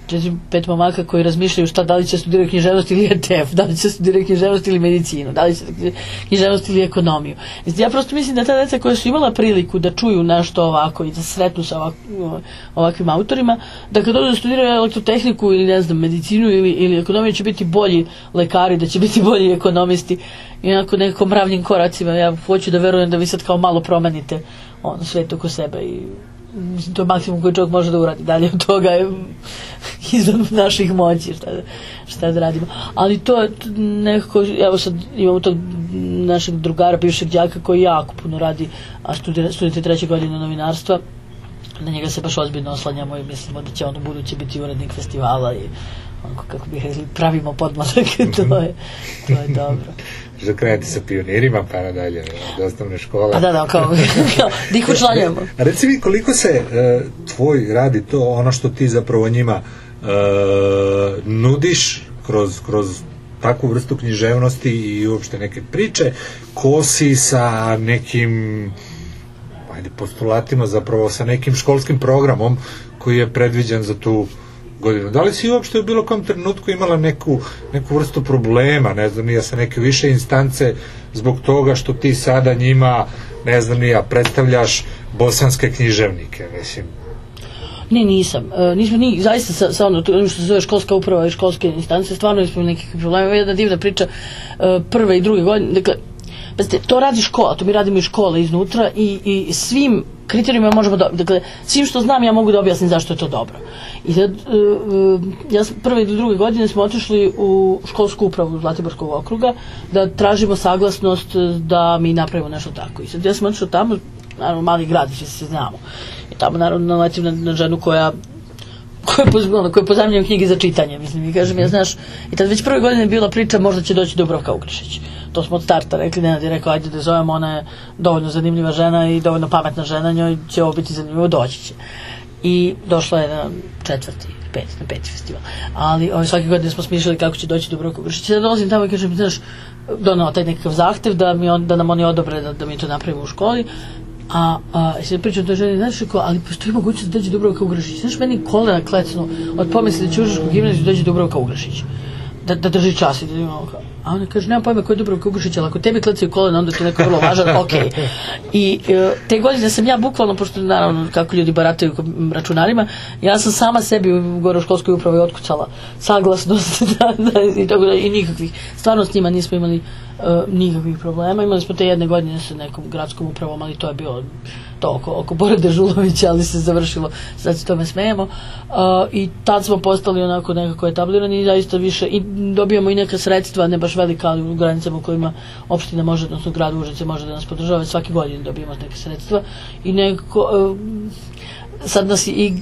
četiri, pet momaka koji razmišljaju šta da li će studirati književnost ili ETF, da li će studirati književnost ili medicinu, da li će književnost ili ekonomiju. Ja prosto mislim da ta deca koja su imala priliku da čuju nešto ovako i da sretnu sa ovak, ovakvim autorima, da kad dođu da studiraju elektrotehniku ili ne znam, medicinu ili, ili ekonomiju će biti bolji lekari, da će biti bolji ekonomisti i onako nekom mravljim koracima. Ja hoću da verujem da vi sad kao malo promenite ono, svet oko sebe i mislim, to je maksimum koji čovjek može da uradi. Dalje od toga je izvan naših moći šta, da- šta da radimo. Ali to je nekako evo sad imamo tog našeg drugara bivšeg đaka koji jako puno radi a studira, studite treće godine novinarstva. Na njega se baš ozbiljno oslanjamo i mislimo da će on u buduće biti urednik festivala i onako kako bih rekli pravimo podmladak. To je, to je dobro Že krenete sa pionirima pa nadalje od osnovne škole. Pa da, da, kao, kao da ih učlanjujemo. A reci mi koliko se e, tvoj radi to ono što ti zapravo njima e, nudiš kroz, kroz takvu vrstu književnosti i uopšte neke priče kosi sa nekim ajde, postulatima zapravo sa nekim školskim programom koji je predviđen za tu godinu. Da li si uopšte u bilo kom trenutku imala neku, neku vrstu problema, ne znam, nija sa neke više instance zbog toga što ti sada njima, ne znam, nija, predstavljaš bosanske književnike, mislim. Ne, nisam. E, nismo ni, zaista sa, sa ono, ono što se zove školska uprava i školske instance, stvarno nismo nekih problema. Jedna divna priča e, prve i druge godine. Dakle, Pazite, to radi škola, to mi radimo i škola iznutra i, i svim kriterijima možemo dobiti. Dakle, svim što znam ja mogu da objasnim zašto je to dobro. I sad, e, e, ja sam prve ili druge godine smo otišli u školsku upravu Zlatiborskog okruga da tražimo saglasnost e, da mi napravimo nešto tako. I sad ja sam otišao tamo, naravno mali grad, svi se znamo. I tamo naravno naletim na, na ženu koja koje pozvano, koje pozamljaju knjige za čitanje, mislim, i kažem, ja znaš, i tad već prve godine je bila priča, možda će doći Dubrovka Ugrišić. To smo od starta rekli, Nenad je rekao, ajde da zovemo, ona je dovoljno zanimljiva žena i dovoljno pametna žena, njoj će ovo biti zanimljivo, doći će. I došla je na četvrti, pet, na peti festival. Ali ovaj, svake godine smo smišljali kako će doći Dubrovka Ugrišić. Ja dolazim tamo i kažem, znaš, donao taj nekakav zahtev da, mi on, da nam oni odobre da, da mi to napravimo u školi a, a se pričam toj ženi, znaš ko, ali postoji mogućnost da dođe Dubrovka Ugrašić. Znaš, meni kolena klecnu od pomisli da će u Užičku gimnaziju dođe Dubrovka Ugrašić. Da, da drži čas i da ima kao. A ona kaže, nemam pojma ko je Dubrovka Ugrašić, ali ako tebi klecaju kolena, onda je neko vrlo važan, ok. I e, te godine sam ja bukvalno, pošto naravno kako ljudi barataju računarima, ja sam sama sebi u gore u školskoj upravi otkucala saglasnost da, da, i, i nikakvih. Stvarno s njima nismo imali uh, nikakvih problema. Imali smo te jedne godine sa nekom gradskom upravom, ali to je bilo to oko, oko Bore Dežulovića, ali se završilo, sad se tome smejemo. Uh, I tad smo postali onako nekako etablirani i zaista više, i dobijamo i neka sredstva, ne baš velika, ali u granicama u kojima opština može, odnosno grad Užice može da nas podržava, svake godine dobijamo neke sredstva i nekako, uh, sad nas i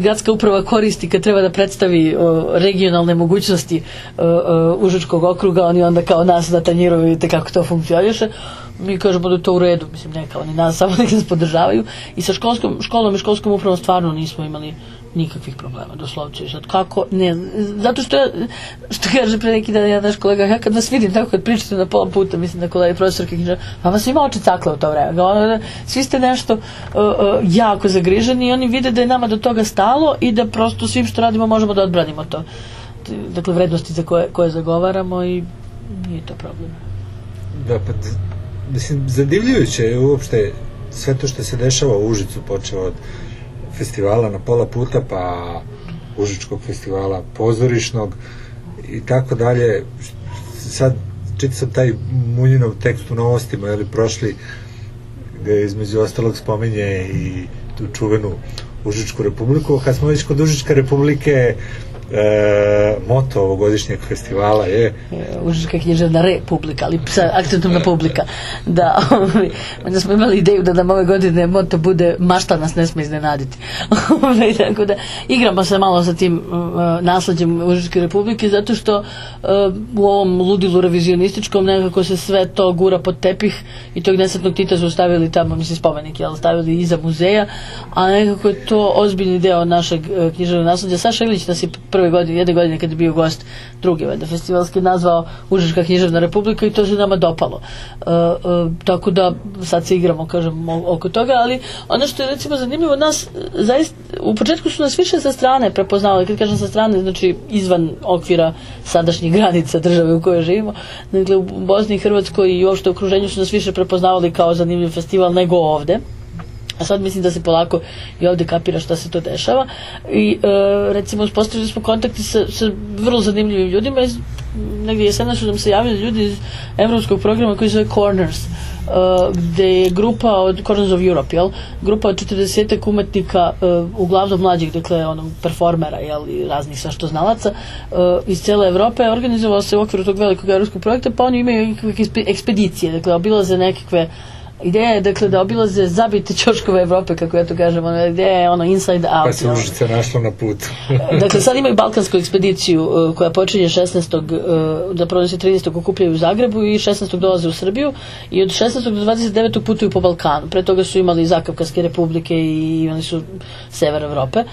gradska uprava koristi kad treba da predstavi regionalne mogućnosti Užičkog okruga, oni onda kao nas da tanjiruju, vidite kako to funkcioniše. Mi kažemo da je to u redu, mislim, neka oni nas samo nek nas podržavaju. I sa školskom, školom i školskom upravom stvarno nismo imali nikakvih problema, doslovce. Sad kako, ne, zato što ja, što kaže pre neki dan, ja naš kolega, ja kad vas vidim tako kad pričate na pola puta, mislim da kolega profesor knjiža, pa vas ima oči cakle u to vreme. Ono, svi ste nešto uh, uh, jako zagriženi i oni vide da je nama do toga stalo i da prosto svim što radimo možemo da odbranimo to. Dakle, vrednosti za koje, koje zagovaramo i nije to problem. Da, pa, mislim, zadivljujuće je uopšte sve to što se dešava u Užicu, počeo od festivala na pola puta, pa Užičkog festivala pozorišnog i tako dalje. Sad čitao sam taj Munjinov tekst u novostima, je li prošli, gde između ostalog spominje i tu čuvenu Užičku republiku. Kad smo već kod Užičke republike, e, moto ovogodišnjeg festivala je Užička književna republika, ali sa akcentom na publika. Da, ovaj, onda smo imali ideju da nam ove godine moto bude mašta nas ne sme iznenaditi. Ovaj, tako da igramo se malo sa tim uh, nasledđem Užičke republike, zato što u ovom ludilu revizionističkom nekako se sve to gura pod tepih i tog nesretnog Tita su stavili tamo, mislim, spomenik, jel, stavili iza muzeja, a nekako je to ozbiljni deo našeg književnog nasledđa. Saša Ilić nas je prve godine, jedne godine kad je bio gost druge vede festivalski nazvao Užička književna republika i to se nama dopalo. Uh, uh, tako da sad se igramo, kažem, oko toga, ali ono što je recimo zanimljivo, nas zaista, u početku su nas više sa strane prepoznavali, kad kažem sa strane, znači izvan okvira sadašnjih granica države u kojoj živimo, dakle u Bosni i Hrvatskoj i uopšte okruženju su nas više prepoznavali kao zanimljiv festival nego ovde. A sad mislim da se polako i ovde kapira šta se to dešava. I e, recimo uspostavili smo kontakte sa, sa vrlo zanimljivim ljudima. Iz, negdje jesena su nam se javili ljudi iz evropskog programa koji zove Corners. Uh, gde je grupa od Corners of Europe, jel? Grupa od 40 umetnika, uh, uglavnom mlađih, dakle, onog performera, jel, i raznih svašto znalaca, uh, iz cele Evrope, organizovalo se u okviru tog velikog evropskog projekta, pa oni imaju nekakve ekspedicije, dakle, obilaze nekakve uh, Ideja je dakle da obilaze zabite ćoškove Evrope, kako ja to kažem, ono, ideja je ono inside out. Pa se Užice našlo na putu. dakle, sad imaju balkansku ekspediciju uh, koja počinje 16. Uh, zapravo se 30. okupljaju u Zagrebu i 16. dolaze u Srbiju i od 16. do 29. putuju po Balkanu. Pre toga su imali Zakavkarske republike i oni su sever Evrope.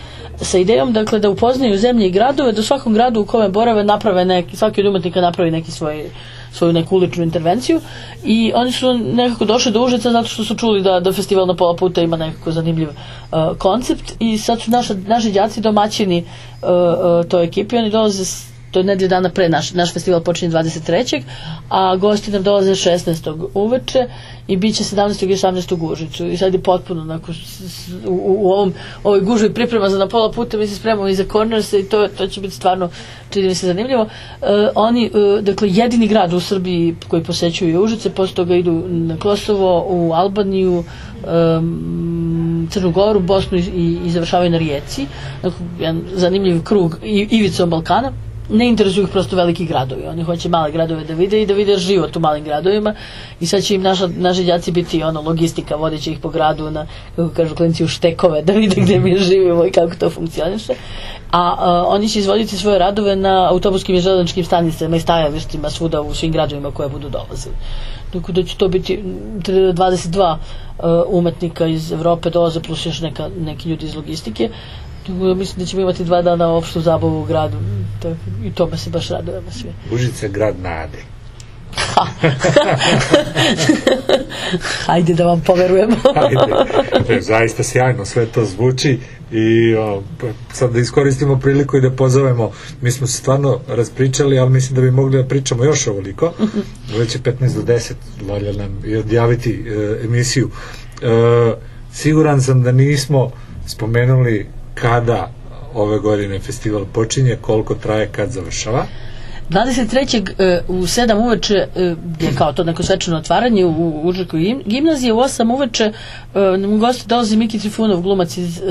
Sa idejom dakle da upoznaju zemlje i gradove, da svakom gradu u kome borave naprave neki, svaki od umetnika napravi neki svoj svoju neku uličnu intervenciju i oni su nekako došli do Užica zato što su čuli da, da festival na pola puta ima nekako zanimljiv uh, koncept i sad su naša, naši đaci domaćini uh, uh, toj ekipi, oni dolaze to je nedje dana pre naš, naš festival počinje 23. a gosti nam dolaze 16. uveče i bit će 17. i 18. u Užicu i sad je potpuno onako, u, u ovom, ovoj gužvi priprema za na pola puta mi se spremamo i za Corners i to, to će biti stvarno čini mi se zanimljivo. E, oni, e, dakle, jedini grad u Srbiji koji posećuju je Užice, posle toga idu na Kosovo, u Albaniju, em, Crnu Goru, Bosnu i, i završavaju na Rijeci. Dakle, jedan zanimljiv krug i, ivicom Balkana. Ne interesuju ih prosto veliki gradovi. Oni hoće male gradove da vide i da vide život u malim gradovima. I sad će im naša, naši đaci biti ono, logistika, vodeće ih po gradu na, kako kažu klinci, u štekove, da vide gdje mi živimo i kako to funkcioniše. A, a oni će izvoditi svoje radove na autobuskim i železničkim stanicama i stajalištima svuda u svim gradovima koje budu dolazili. Tako da će to biti mm, 22 uh, umetnika iz Evrope dolaze plus još neka, neki ljudi iz logistike. Mislim da ćemo imati dva dana opštu zabavu u gradu. Tako, I tome se baš radujemo svi. Užice grad nade. Hajde da vam poverujemo. Ajde. E, Zaista sjajno sve to zvuči i o, p- sad da iskoristimo priliku i da pozovemo mi smo se stvarno raspričali ali mislim da bi mogli da pričamo još ovoliko već je 15 do 10 valja nam i odjaviti e, emisiju e, siguran sam da nismo spomenuli kada ove godine festival počinje koliko traje kad završava 23. e, u 7 uveče e, je kao to neko svečano otvaranje u Užakoj gim- gimnaziji, u 8 uveče e, nam u goste dolazi Miki Trifunov, glumac iz e,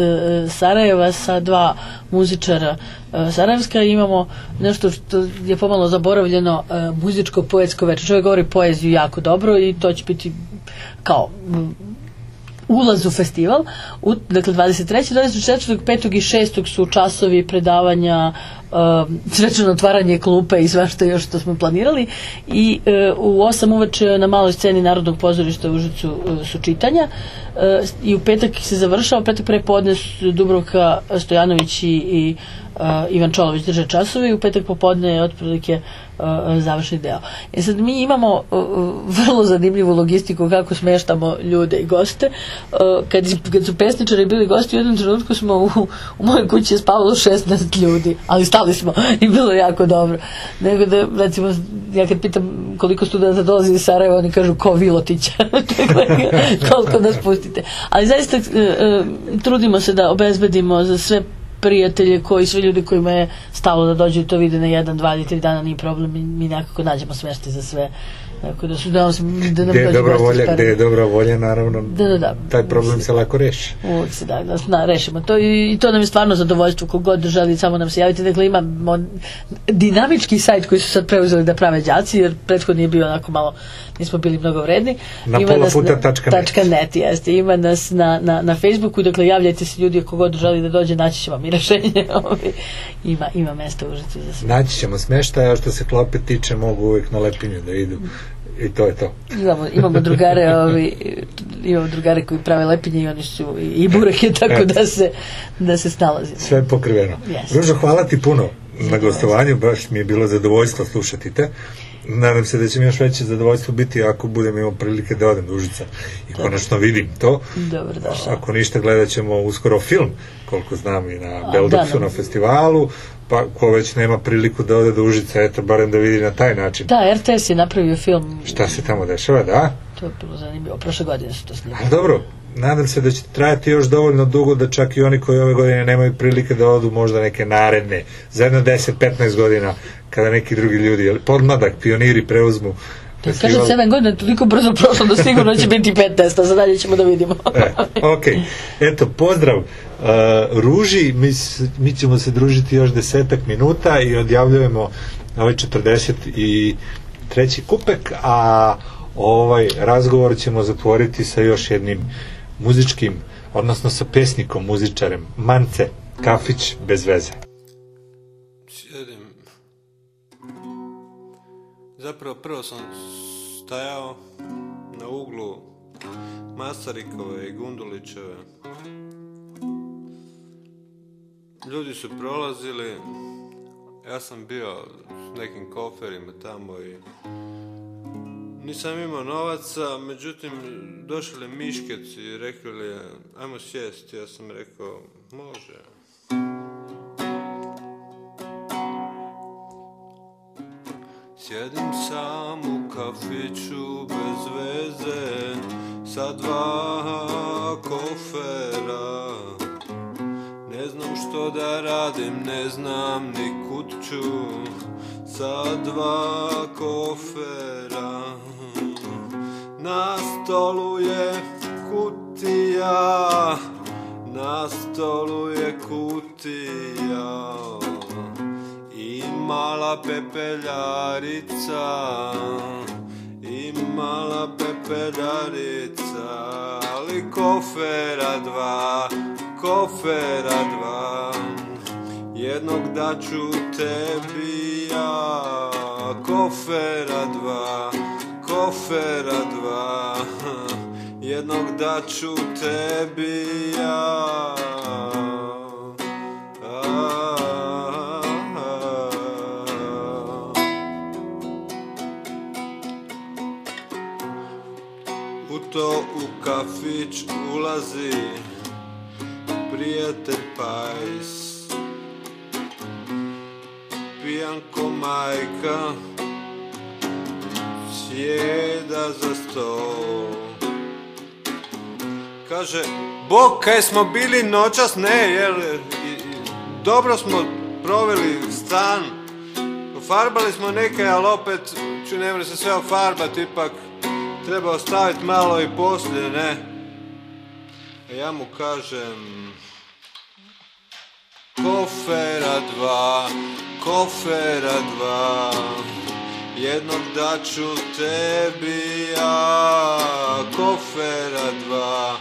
Sarajeva sa dva muzičara e, Sarajevska imamo nešto što je pomalo zaboravljeno e, muzičko-poetsko večer. Čovjek govori poeziju jako dobro i to će biti kao ulaz u festival. U, dakle, 23. 24. 5. i 6. su časovi predavanja um, svečano otvaranje klupe i svašta još što smo planirali i e, u 8 uveče na maloj sceni Narodnog pozorišta u Užicu e, su čitanja e, i u petak se završava, petak prepodne su Dubrovka Stojanović i, i e, Ivan Čolović drže časove i u petak popodne je otprilike završni deo. E sad mi imamo vrlo zanimljivu logistiku kako smeštamo ljude i goste. Kad, kad su pesničari bili gosti u jednom trenutku smo u, u mojoj kući je spavalo 16 ljudi, ali stali smo i bilo jako dobro. Nego da, recimo, ja kad pitam koliko studenta dolazi iz Sarajeva, oni kažu ko Vilotića. koliko nas pustite. Ali zaista e, e, trudimo se da obezbedimo za sve prijatelje koji svi ljudi kojima je stalo da dođu i to vide na jedan, dva ili tri dana nije problem mi, mi nekako nađemo smeštaj za sve. Tako da su da, nam- da nam gde je dobra volja, gde je dobra volja naravno. Da, da, da. taj problem se lako reši. Uvijek se da, da, da rešimo to i, i to nam je stvarno zadovoljstvo kogod želi samo nam se javiti. Dakle imamo dinamički sajt koji su sad preuzeli da prave đaci jer prethodni je bio onako malo nismo bili mnogo vredni. Na Ima nas polaputa.net. tačka net. jeste, ima nas na, na, na Facebooku dakle javljajte se ljudi kogod želi da dođe naći će vam i rešenje ima, ima mesta u Užicu za sve. Naći ćemo smeštaja a što se klope tiče mogu uvijek na lepinju da idu. I to je to. Imamo, imamo drugare ovi, imamo drugare koji prave lepinje i oni su i, i bureke tako da se da se snalazi sve je pokriveno. Jeste. Ružo, hvala ti puno na gostovanju, baš mi je bilo zadovoljstvo slušati te. Nadam se da će mi još veće zadovoljstvo biti ako budem imao prilike da odem do Užica i konačno vidim to. Dobro došao. Ako ništa, gledat ćemo uskoro film, koliko znam i na Beldoksu, da, na da. festivalu, pa ko već nema priliku da ode do Užica, eto, barem da vidi na taj način. Da, RTS je napravio film Šta se tamo dešava, da? to je bilo zanimljivo, prošle godine su to snimali dobro, nadam se da će trajati još dovoljno dugo da čak i oni koji ove godine nemaju prilike da odu možda neke naredne, za jedno 10-15 godina, kada neki drugi ljudi, jel, podmladak, pioniri preuzmu Kaže, festival. 7 godina toliko brzo prošlo da sigurno će biti 15, a za dalje ćemo da vidimo. E, ok, eto, pozdrav uh, Ruži, mi, mi ćemo se družiti još desetak minuta i odjavljujemo ovaj 43. kupek, a ovaj razgovor ćemo zatvoriti sa još jednim muzičkim, odnosno sa pesnikom, muzičarem, Mance Kafić bez veze. Zapravo prvo sam stajao na uglu Masarikove i Gundulićeve. Ljudi su prolazili, ja sam bio s nekim koferima tamo i nisam imao novaca, međutim došli miškeci i rekli ajmo sjesti, ja sam rekao može. Sjedim sam u kafiću bez veze Sa dva kofera. Ne znam što da radim, ne znam ni kud ću Sa dva kofera. Na stolu je kutija Na stolu je kutija mala pepeljarica I mala pepeljarica Ali kofera dva Kofera dva. Jednog daću tebi ja Kofera dva Kofera dva. Jednog daću tebi ja. U to u kafić ulazi prijatelj Pajs. Pijan ko majka Sjeda za stol. Kaže, Bog, kaj smo bili noćas, ne, jer i- i- dobro smo proveli stan, ofarbali smo neke, ali opet, ču ne se sve ofarbat, ipak treba ostaviti malo i poslije, ne? A ja mu kažem, kofera dva, kofera dva, jednog daću tebi ja, kofera dva,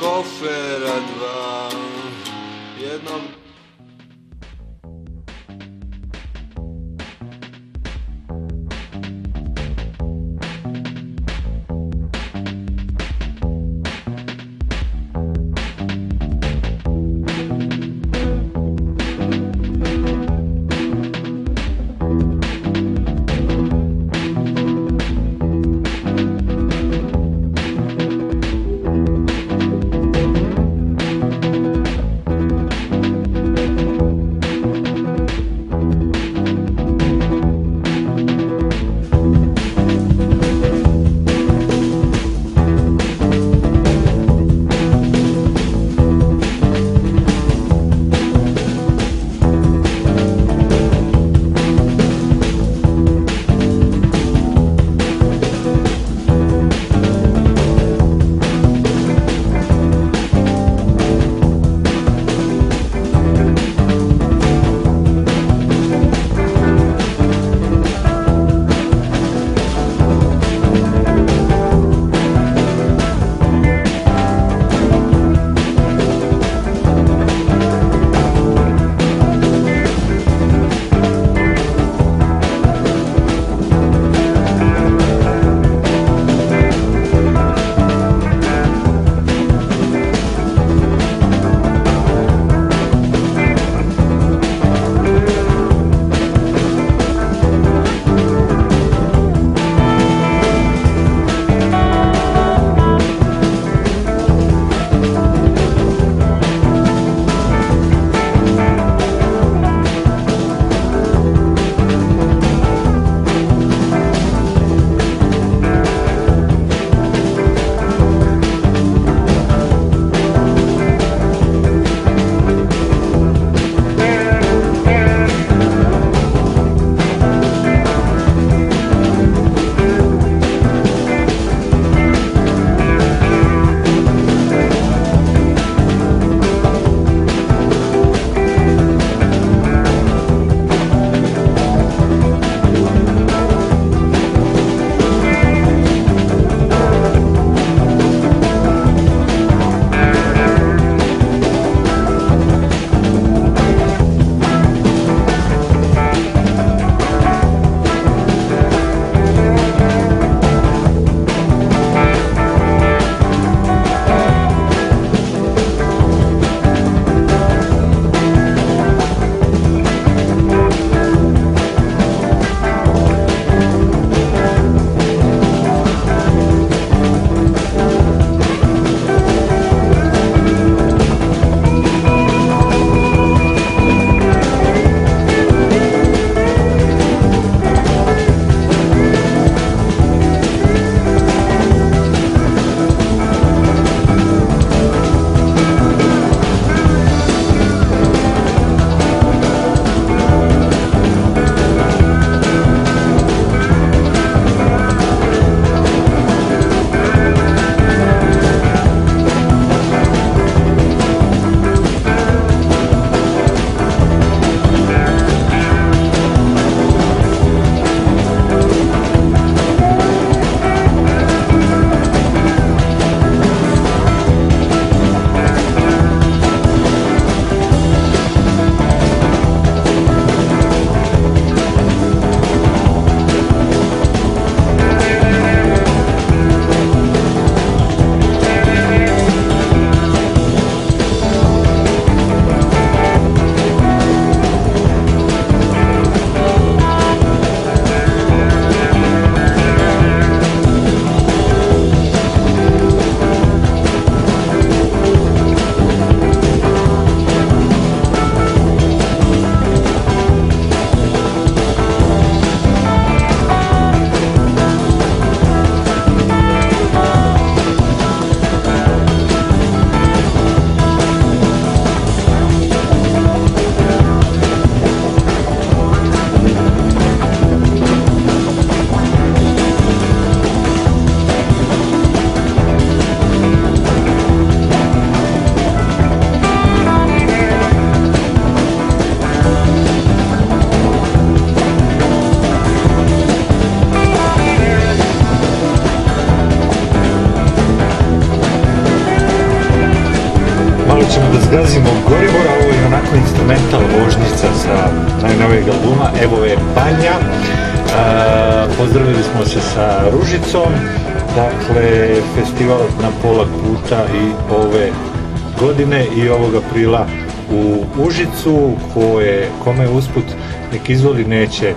kofera dva, jednog i ovog aprila u Užicu, koje, kome usput nek izvoli neće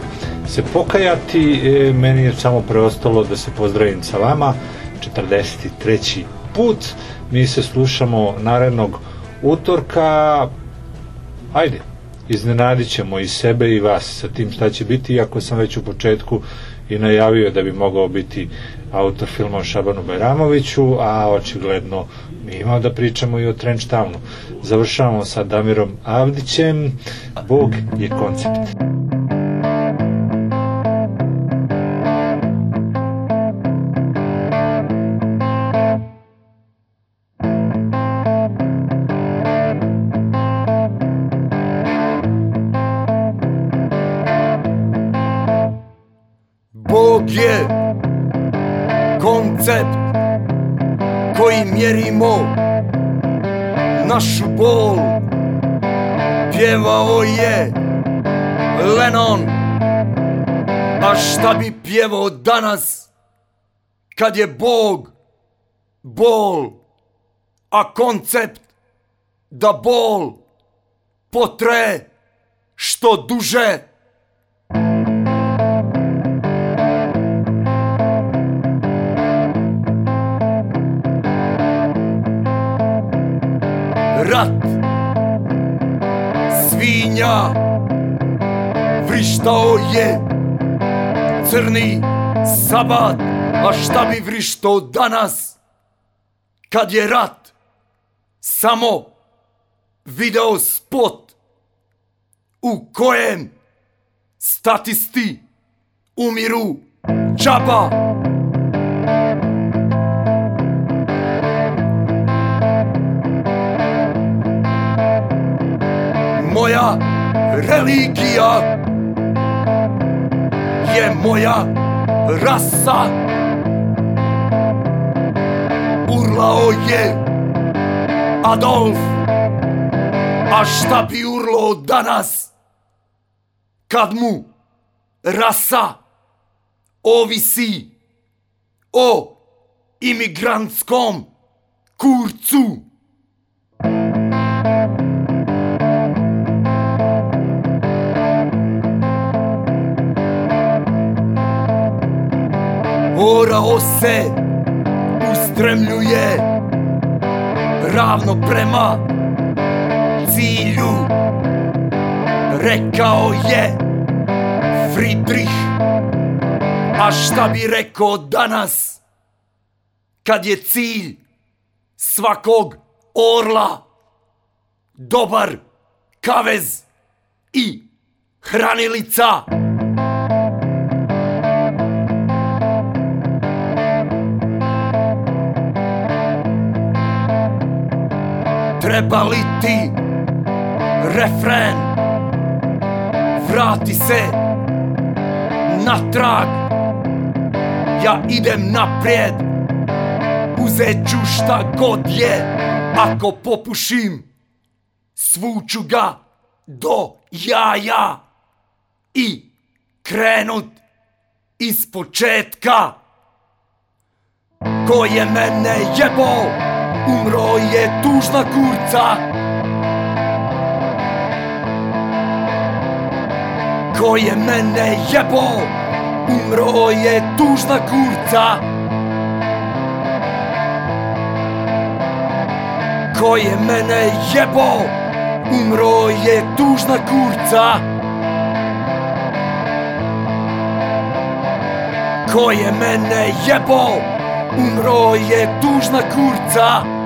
se pokajati, e, meni je samo preostalo da se pozdravim sa vama, 43. put, mi se slušamo narednog utorka, ajde, iznenadit ćemo i sebe i vas sa tim šta će biti, iako sam već u početku i najavio da bi mogao biti autor filma o Šabanu Bajramoviću, a očigledno mi imamo da pričamo i o Trenčtavnu. Završavamo sa Damirom Avdićem, Bog je koncept. Kad je Bog Bol A koncept Da bol Potre Što duže. Rat Svinja Vrištao je Crni sabat A šta bi vrištao danas Kad je rat Samo Video spot U kojem Statisti Umiru Džaba? Moja religija je moja rasa Urlao je Adolf A šta bi urlao danas Kad mu rasa ovisi o imigrantskom kurcu Orao se ustremljuje ravno prema cilju. Rekao je Friedrich A šta bi rekao danas? Kad je cilj svakog orla Dobar kavez i hranilica Treba li ti refren. Vrati se natrag Ja idem naprijed. Uzet ću šta god je. Ako popušim Svuću ga do jaja. I krenut iz početka. Ko je mene jebo Umro je tužna kurca. Ko je mene jebo? Umro je tužna kurca. Ko je mene jebo? Umro je tužna kurca. Ko je mene jebo? Umro je tužna kurca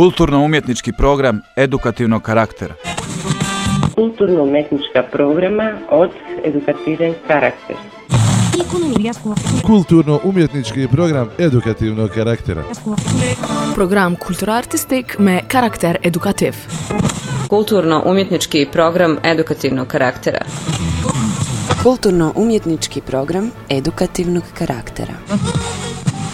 Kulturno-umjetnički program edukativnog karaktera. Kulturno-umetnička programa od edukativen karakter. Kulturno-umjetnički program edukativnog karaktera. Program kulturartistik me karakter edukativ. Kulturno-umjetnički program edukativnog karaktera. Kulturno-umjetnički program edukativnog karaktera.